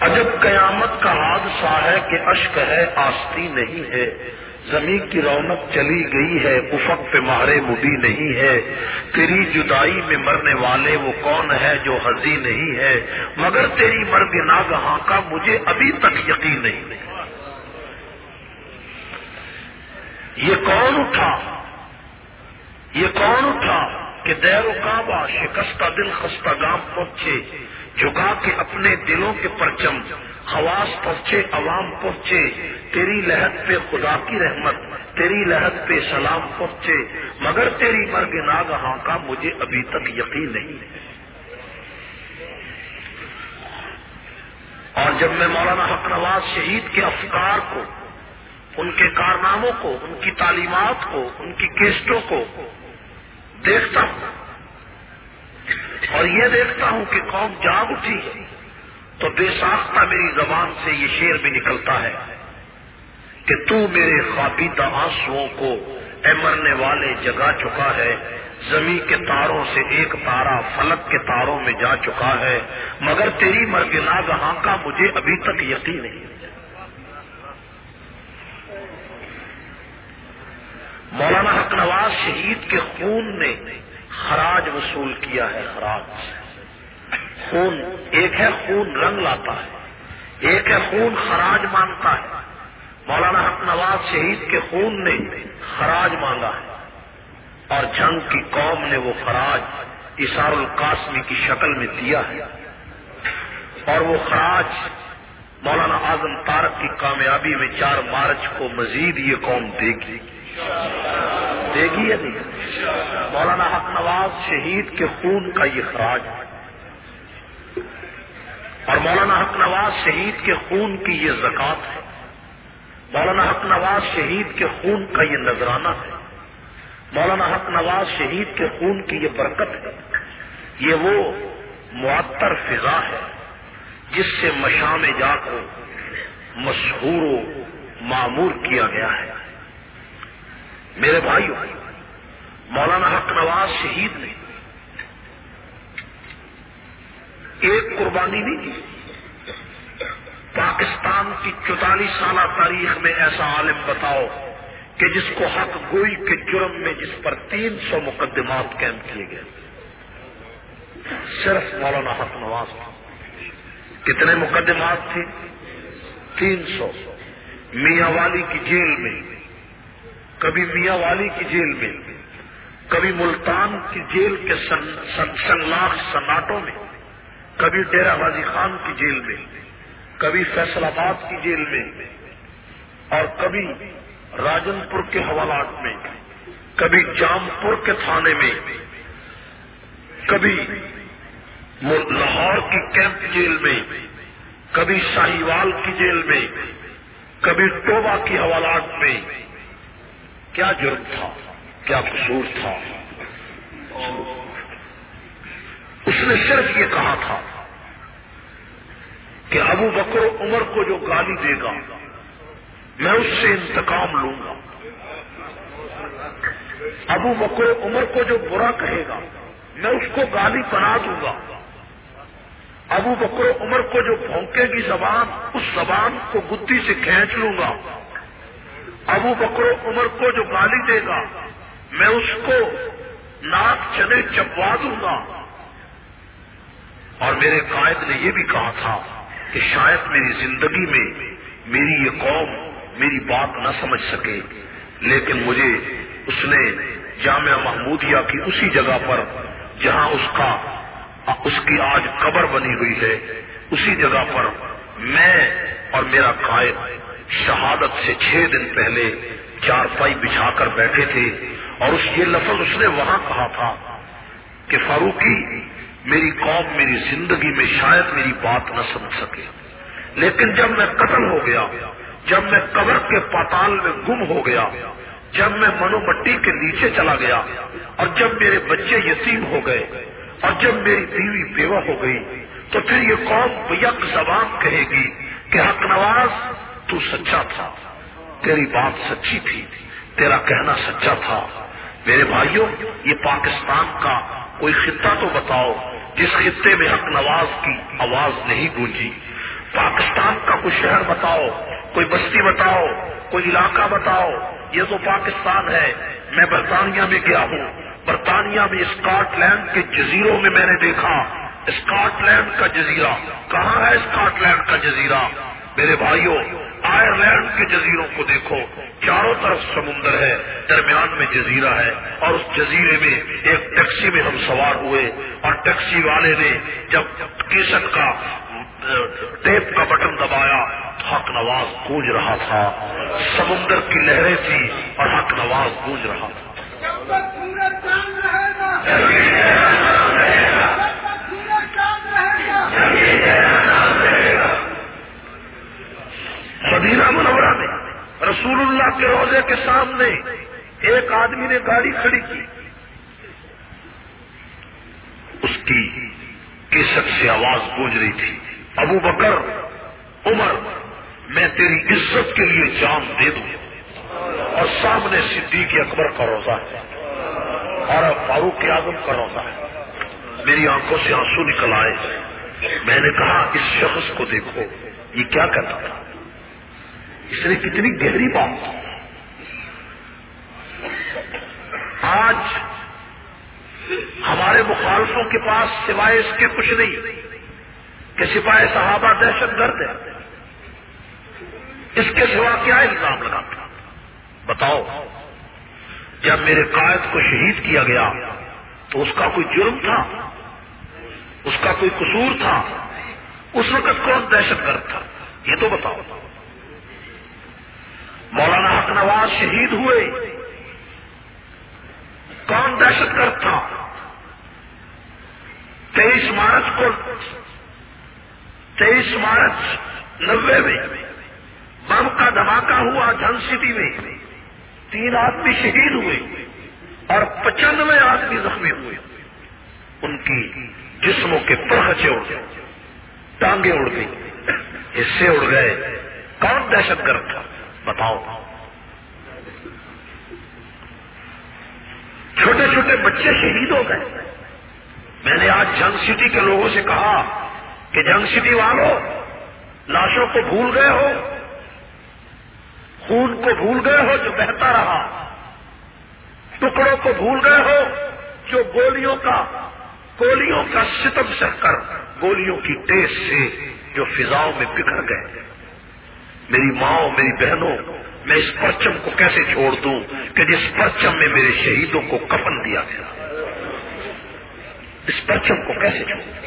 عجب قیامت کا حادثہ ہے کہ اشک ہے، آستی نہیں ہے۔ زمین کی رونق چلی گئی ہے، افق پہ مارے مبی نہیں ہے۔ تیری جدائی میں مرنے والے وہ کون ہے جو ہزی نہیں ہے؟ مگر تیری مرگ ناگہاں کا مجھے ابھی تک یقین نہیں یہ کون اٹھا؟ یہ کون اٹھا کہ دیر و کعبہ شکستہ دل خستہ گام پہنچے، جھکا کے اپنے دلوں کے پرچم، خواص پہنچے، عوام پہنچے، تیری لہت پہ خدا کی رحمت، تیری لہت پہ سلام پہنچے، مگر تیری مرگ ناگہاں کا مجھے ابھی تک یقین نہیں۔ ہے اور جب میں مولانا حق نواز شہید کے افکار کو، ان کے کارناموں کو، ان کی تعلیمات کو، ان کی کیسٹوں کو دیکھتا ہوں۔ اور یہ دیکھتا ہوں کہ قوم جاگ اٹھی تو بے ساختہ میری زبان سے یہ شیر بھی نکلتا ہے کہ تو میرے خوابیدہ آنسو کو اے مرنے والے جگا چکا ہے، زمین کے تاروں سے ایک تارا فلک کے تاروں میں جا چکا ہے، مگر تیری مرگ ناگہاں کا مجھے ابھی تک یقین نہیں۔ مولانا حق نواز شہید کے خون نے خراج وصول کیا ہے، خراج۔ خون، ایک ہے خون رنگ لاتا ہے، ایک ہے خون خراج مانگتا ہے۔ مولانا حق نواز شہید کے خون نے خراج مانگا ہے۔ اور جنگ کی قوم نے وہ خراج اشار القاسمی کی شکل میں دیا ہے۔ اور وہ خراج مولانا اعظم تارک کی کامیابی میں چار مارچ کو مزید یہ قوم دے گی۔ دے گی یا نہیں؟ مولانا حق نواز شہید کے خون کا یہ خراج ہے۔ اور مولانا حق نواز شہید کے خون کی یہ زکات ہے۔ مولانا حق نواز شہید کے خون کا یہ نذرانہ ہے۔ مولانا حق نواز شہید کے خون کی یہ برکت ہے۔ یہ وہ معطر فضا ہے جس سے مشام جا کو مشہور و معمور کیا گیا ہے۔ میرے بھائیوں، مولانا حق نواز شہید نے ایک قربانی نہیں کی۔ پاکستان کی چوتالیس سالہ تاریخ میں ایسا عالم بتاؤ کہ جس کو حق گوئی کے جرم میں جس پر تین سو مقدمات قائم کیے گئے۔ صرف مولانا حق نواز تھا کتنے مقدمات تھے؟ تین سو۔ میاں والی کی جیل میں کبھی میاں والی کی جیل میں، کبھی ملتان کی جیل کے سنلاخ سناٹوں میں، کبھی ڈیرا غازی خان کی جیل میں، کبھی فیصل آباد کی جیل میں، اور کبھی راجن پور کے حوالات میں، کبھی جام پور کے تھانے میں، کبھی لاہور کی کیمپ جیل میں، کبھی شاہیوال کی جیل میں، کبھی ٹوبا کی حوالات میں کیا جرم تھا؟ کیا قصور تھا؟ اس نے صرف یہ کہا تھا کہ ابو بکر عمر کو جو گالی دے گا، میں اس سے انتقام لوں گا۔ ابو بکر عمر کو جو برا کہے گا، میں اس کو گالی بنا دوں گا۔ ابو بکر عمر کو جو بھونکے گی زبان، اس زبان کو گدی سے کھینچ لوں گا۔ ابو بکر عمر کو جو گالی دے گا، میں اس کو ناک چنے چپوا دوں گا۔ اور میرے قائد نے یہ بھی کہا تھا کہ شاید میری زندگی میں میری یہ قوم میری بات نہ سمجھ سکے، لیکن مجھے اس نے جامعہ محمودیہ کی اسی جگہ پر جہاں اس کا، اس کی آج قبر بنی ہوئی ہے، اسی جگہ پر میں اور میرا قائد شہادت سے چھ دن پہلے چار پائی بچھا کر بیٹھے تھے اور اس یہ لفظ اس نے وہاں کہا تھا کہ فاروقی، میری قوم میری زندگی میں شاید میری بات نہ سمجھ سکے۔ لیکن جب میں قتل ہو گیا، جب میں قبر کے پاتال میں گم ہو گیا، جب میں منو مٹی کے نیچے چلا گیا اور جب میرے بچے یتیم ہو گئے اور جب میری بیوی بیوہ ہو گئی، تو پھر یہ قوم یک زبان کہے گی کہ حق نواز تو سچا تھا۔ تیری بات سچی تھی، تیرا کہنا سچا تھا۔ میرے بھائیوں، یہ پاکستان کا کوئی خطہ تو بتاؤ جس خطے میں حق نواز کی آواز نہیں گونجی۔ پاکستان کا کوئی شہر بتاؤ، کوئی بستی بتاؤ، کوئی علاقہ بتاؤ۔ یہ تو پاکستان ہے۔ میں برطانیہ میں گیا ہوں۔ برطانیہ میں اسکاٹ لینڈ کے جزیروں میں میں نے دیکھا۔ اسکاٹ لینڈ کا جزیرہ، کہاں ہے اسکاٹ لینڈ کا جزیرہ؟ میرے بھائیوں آئرلینڈ کے جزیروں کو دیکھو، چاروں طرف سمندر ہے، درمیان میں جزیرہ ہے، اور اس جزیرے میں ایک ٹیکسی میں ہم سوار ہوئے، اور ٹیکسی والے نے جب کیسٹ کا ٹیپ کا بٹن دبایا حق نواز گونج رہا تھا۔ سمندر کی لہریں تھی اور حق نواز گونج رہا تھا۔ مدینہ منورہ میں رسول اللہ کے روزے کے سامنے ایک آدمی نے گاڑی کھڑی کی۔ اس کی کیسٹ سے آواز گونج رہی تھی۔ ابو بکر، عمر، میں تیری عزت کے لیے جان دے دوں۔ اور سامنے صدیق اکبر کا روزہ ہے۔ اور فاروق اعظم کا روزہ ہے۔ میری آنکھوں سے آنسو نکل آئے۔ میں نے کہا، اس شخص کو دیکھو۔ یہ کیا کرتا تھا اس نے کتنی گہری بات آج ہمارے مخالفوں کے پاس سوائے اس کے کچھ نہیں، کہ سپاہی صحابہ دہشت گرد ہے اس کے سوا کیا الزام لگاتا بتاؤ، جب میرے قائد کو شہید کیا گیا تو اس کا کوئی جرم تھا؟ اس کا کوئی قصور تھا؟ اس وقت کون دہشت گرد تھا؟ یہ تو بتاؤ۔ مولانا حق نواز شہید ہوئے۔ کون دہشت گرد تھا؟ تیئیس مارچ کو تیئیس مارچ نبے میں بم کا دھماکہ ہوا جن سٹی میں۔ تین آدمی شہید ہوئے اور پچانوے آدمی زخمی ہوئے۔ ان کی جسموں کے پرخچے اڑ گئے، ٹانگیں اڑ گئی حصے اڑ گئے۔ کون دہشت گرد تھا؟ بتاؤ۔ چھوٹے چھوٹے بچے شہید ہو گئے۔ میں نے آج جنگ سٹی کے لوگوں سے کہا کہ جنگ سٹی والوں لاشوں کو بھول گئے ہو۔ خون کو بھول گئے ہو جو بہتا رہا۔ ٹکڑوں کو بھول گئے ہو جو گولیوں کا گولیوں کا ستم سہ کر، گولیوں کی ٹیس سے جو فضاؤں میں بکھر گئے۔ میری ماں میری بہنوں، میں اس پرچم کو کیسے چھوڑ دوں کہ جس پرچم میں میرے شہیدوں کو کفن دیا گیا؟ اس پرچم کو کیسے چھوڑ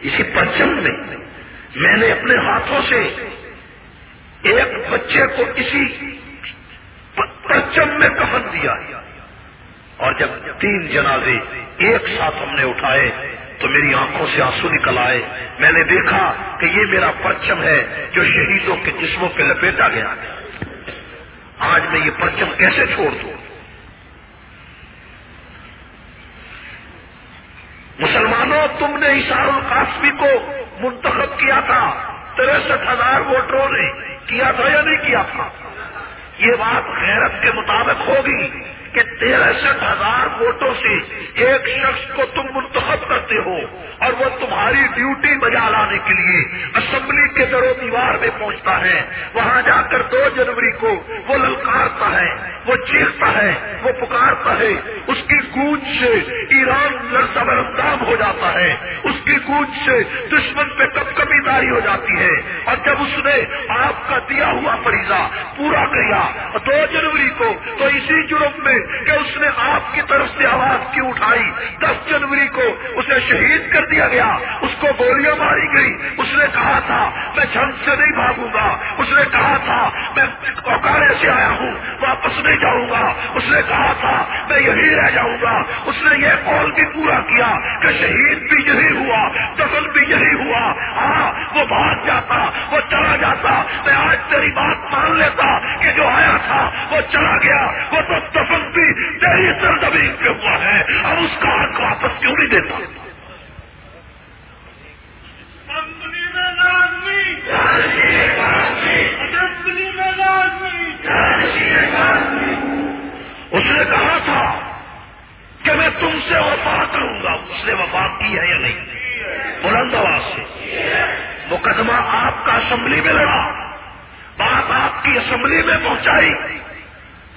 اسی پرچم میں میں نے اپنے ہاتھوں سے ایک بچے کو اسی پرچم میں کفن دیا۔ اور جب تین جنازے ایک ساتھ ہم نے اٹھائے تو میری آنکھوں سے آنسو نکل آئے۔ میں نے دیکھا کہ یہ میرا پرچم ہے جو شہیدوں کے جسموں پہ لپیٹا گیا۔ آج میں یہ پرچم کیسے چھوڑ دوں؟ مسلمانوں، تم نے اشار القاسمی کو منتخب کیا تھا۔ تریسٹھ ہزار ووٹروں نے کیا تھا یا نہیں کیا تھا؟ یہ بات غیرت کے مطابق ہوگی۔ کہ تیرسٹھ ہزار ووٹوں سے ایک شخص کو تم منتخب کرتے ہو اور وہ تمہاری ڈیوٹی بجا لانے کے لیے اسمبلی کے در و دیوار میں پہنچتا ہے۔ وہاں جا کر دو جنوری کو وہ للکارتا ہے، وہ چیختا ہے، وہ پکارتا ہے۔ اس کی گونج سے ایران لڑتا برندام ہو جاتا ہے۔ اس کی گونج سے دشمن پہ کب کبھی داری ہو جاتی ہے۔ اور جب اس نے آپ کا دیا ہوا فریضہ پورا کیا دو جنوری کو، تو اسی جرم میں کہ اس نے آپ کی طرف سے آواز کی اٹھائی؟ دس جنوری کو اسے شہید کر دیا گیا، اس کو گولیاں ماری گئی اس نے کہا تھا، میں جنگ سے نہیں بھاگوں گا۔ اس نے کہا تھا، میں اوکارے سے آیا ہوں، واپس نہیں جاؤں گا۔ اس نے کہا تھا، میں یہی رہ جاؤں گا۔ اس نے یہ قول بھی پورا کیا کہ شہید بھی یہی ہوا، دفن بھی یہی ہوا۔ ہاں وہ بھاگ جاتا، وہ چلا جاتا۔ میں آج تیری بات مان لیتا کہ جو آیا تھا، وہ چلا گیا۔ وہ تو دفن بھی تیری سرزمین پہ ہوا ہے اب اس کا حق واپس کیوں نہیں دیتا؟ اس نے کہا تھا کہ میں تم سے وفا کروں گا اس نے وفا کی ہے یا نہیں؟ بلند آواز سے۔ مقدمہ آپ کا اسمبلی میں لڑا بات آپ کی اسمبلی میں پہنچائی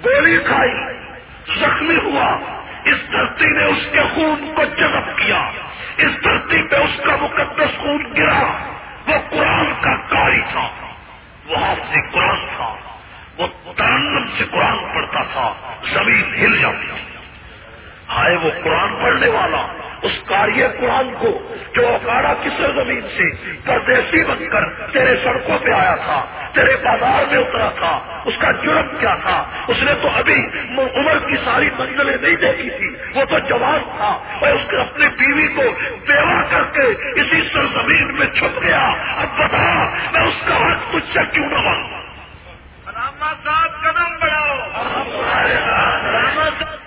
گولی کھائی۔ زخمی ہوا۔ اس دھرتی نے اس کے خون کو جذب کیا۔ اس دھرتی پہ اس کا مقدس خون گرا۔ وہ قرآن کا کاری تھا۔ وہ حافظ قرآن تھا۔ وہ ترنم سے قرآن پڑھتا تھا۔ زمین ہل جاتی تھی۔ آئے وہ قرآن پڑھنے والا۔ اس کاری قرآن کو جو اکاڑا کسے زمین سے پردیسی بن کر تیرے سڑکوں پہ آیا تھا تیرے بازار میں اترا تھا اس کا جرم کیا تھا؟ اس نے تو ابھی عمر کی ساری منزلیں نہیں دیکھی تھی وہ تو جواب تھا اور اس نے اپنی بیوی کو بیوہ کر کے اسی سرزمین میں چھپ گیا۔ اب بتا میں اس کا حق تجھ سے کیوں نہ مانگا رام صاحب قدم بڑھاؤ۔ رام صاحب۔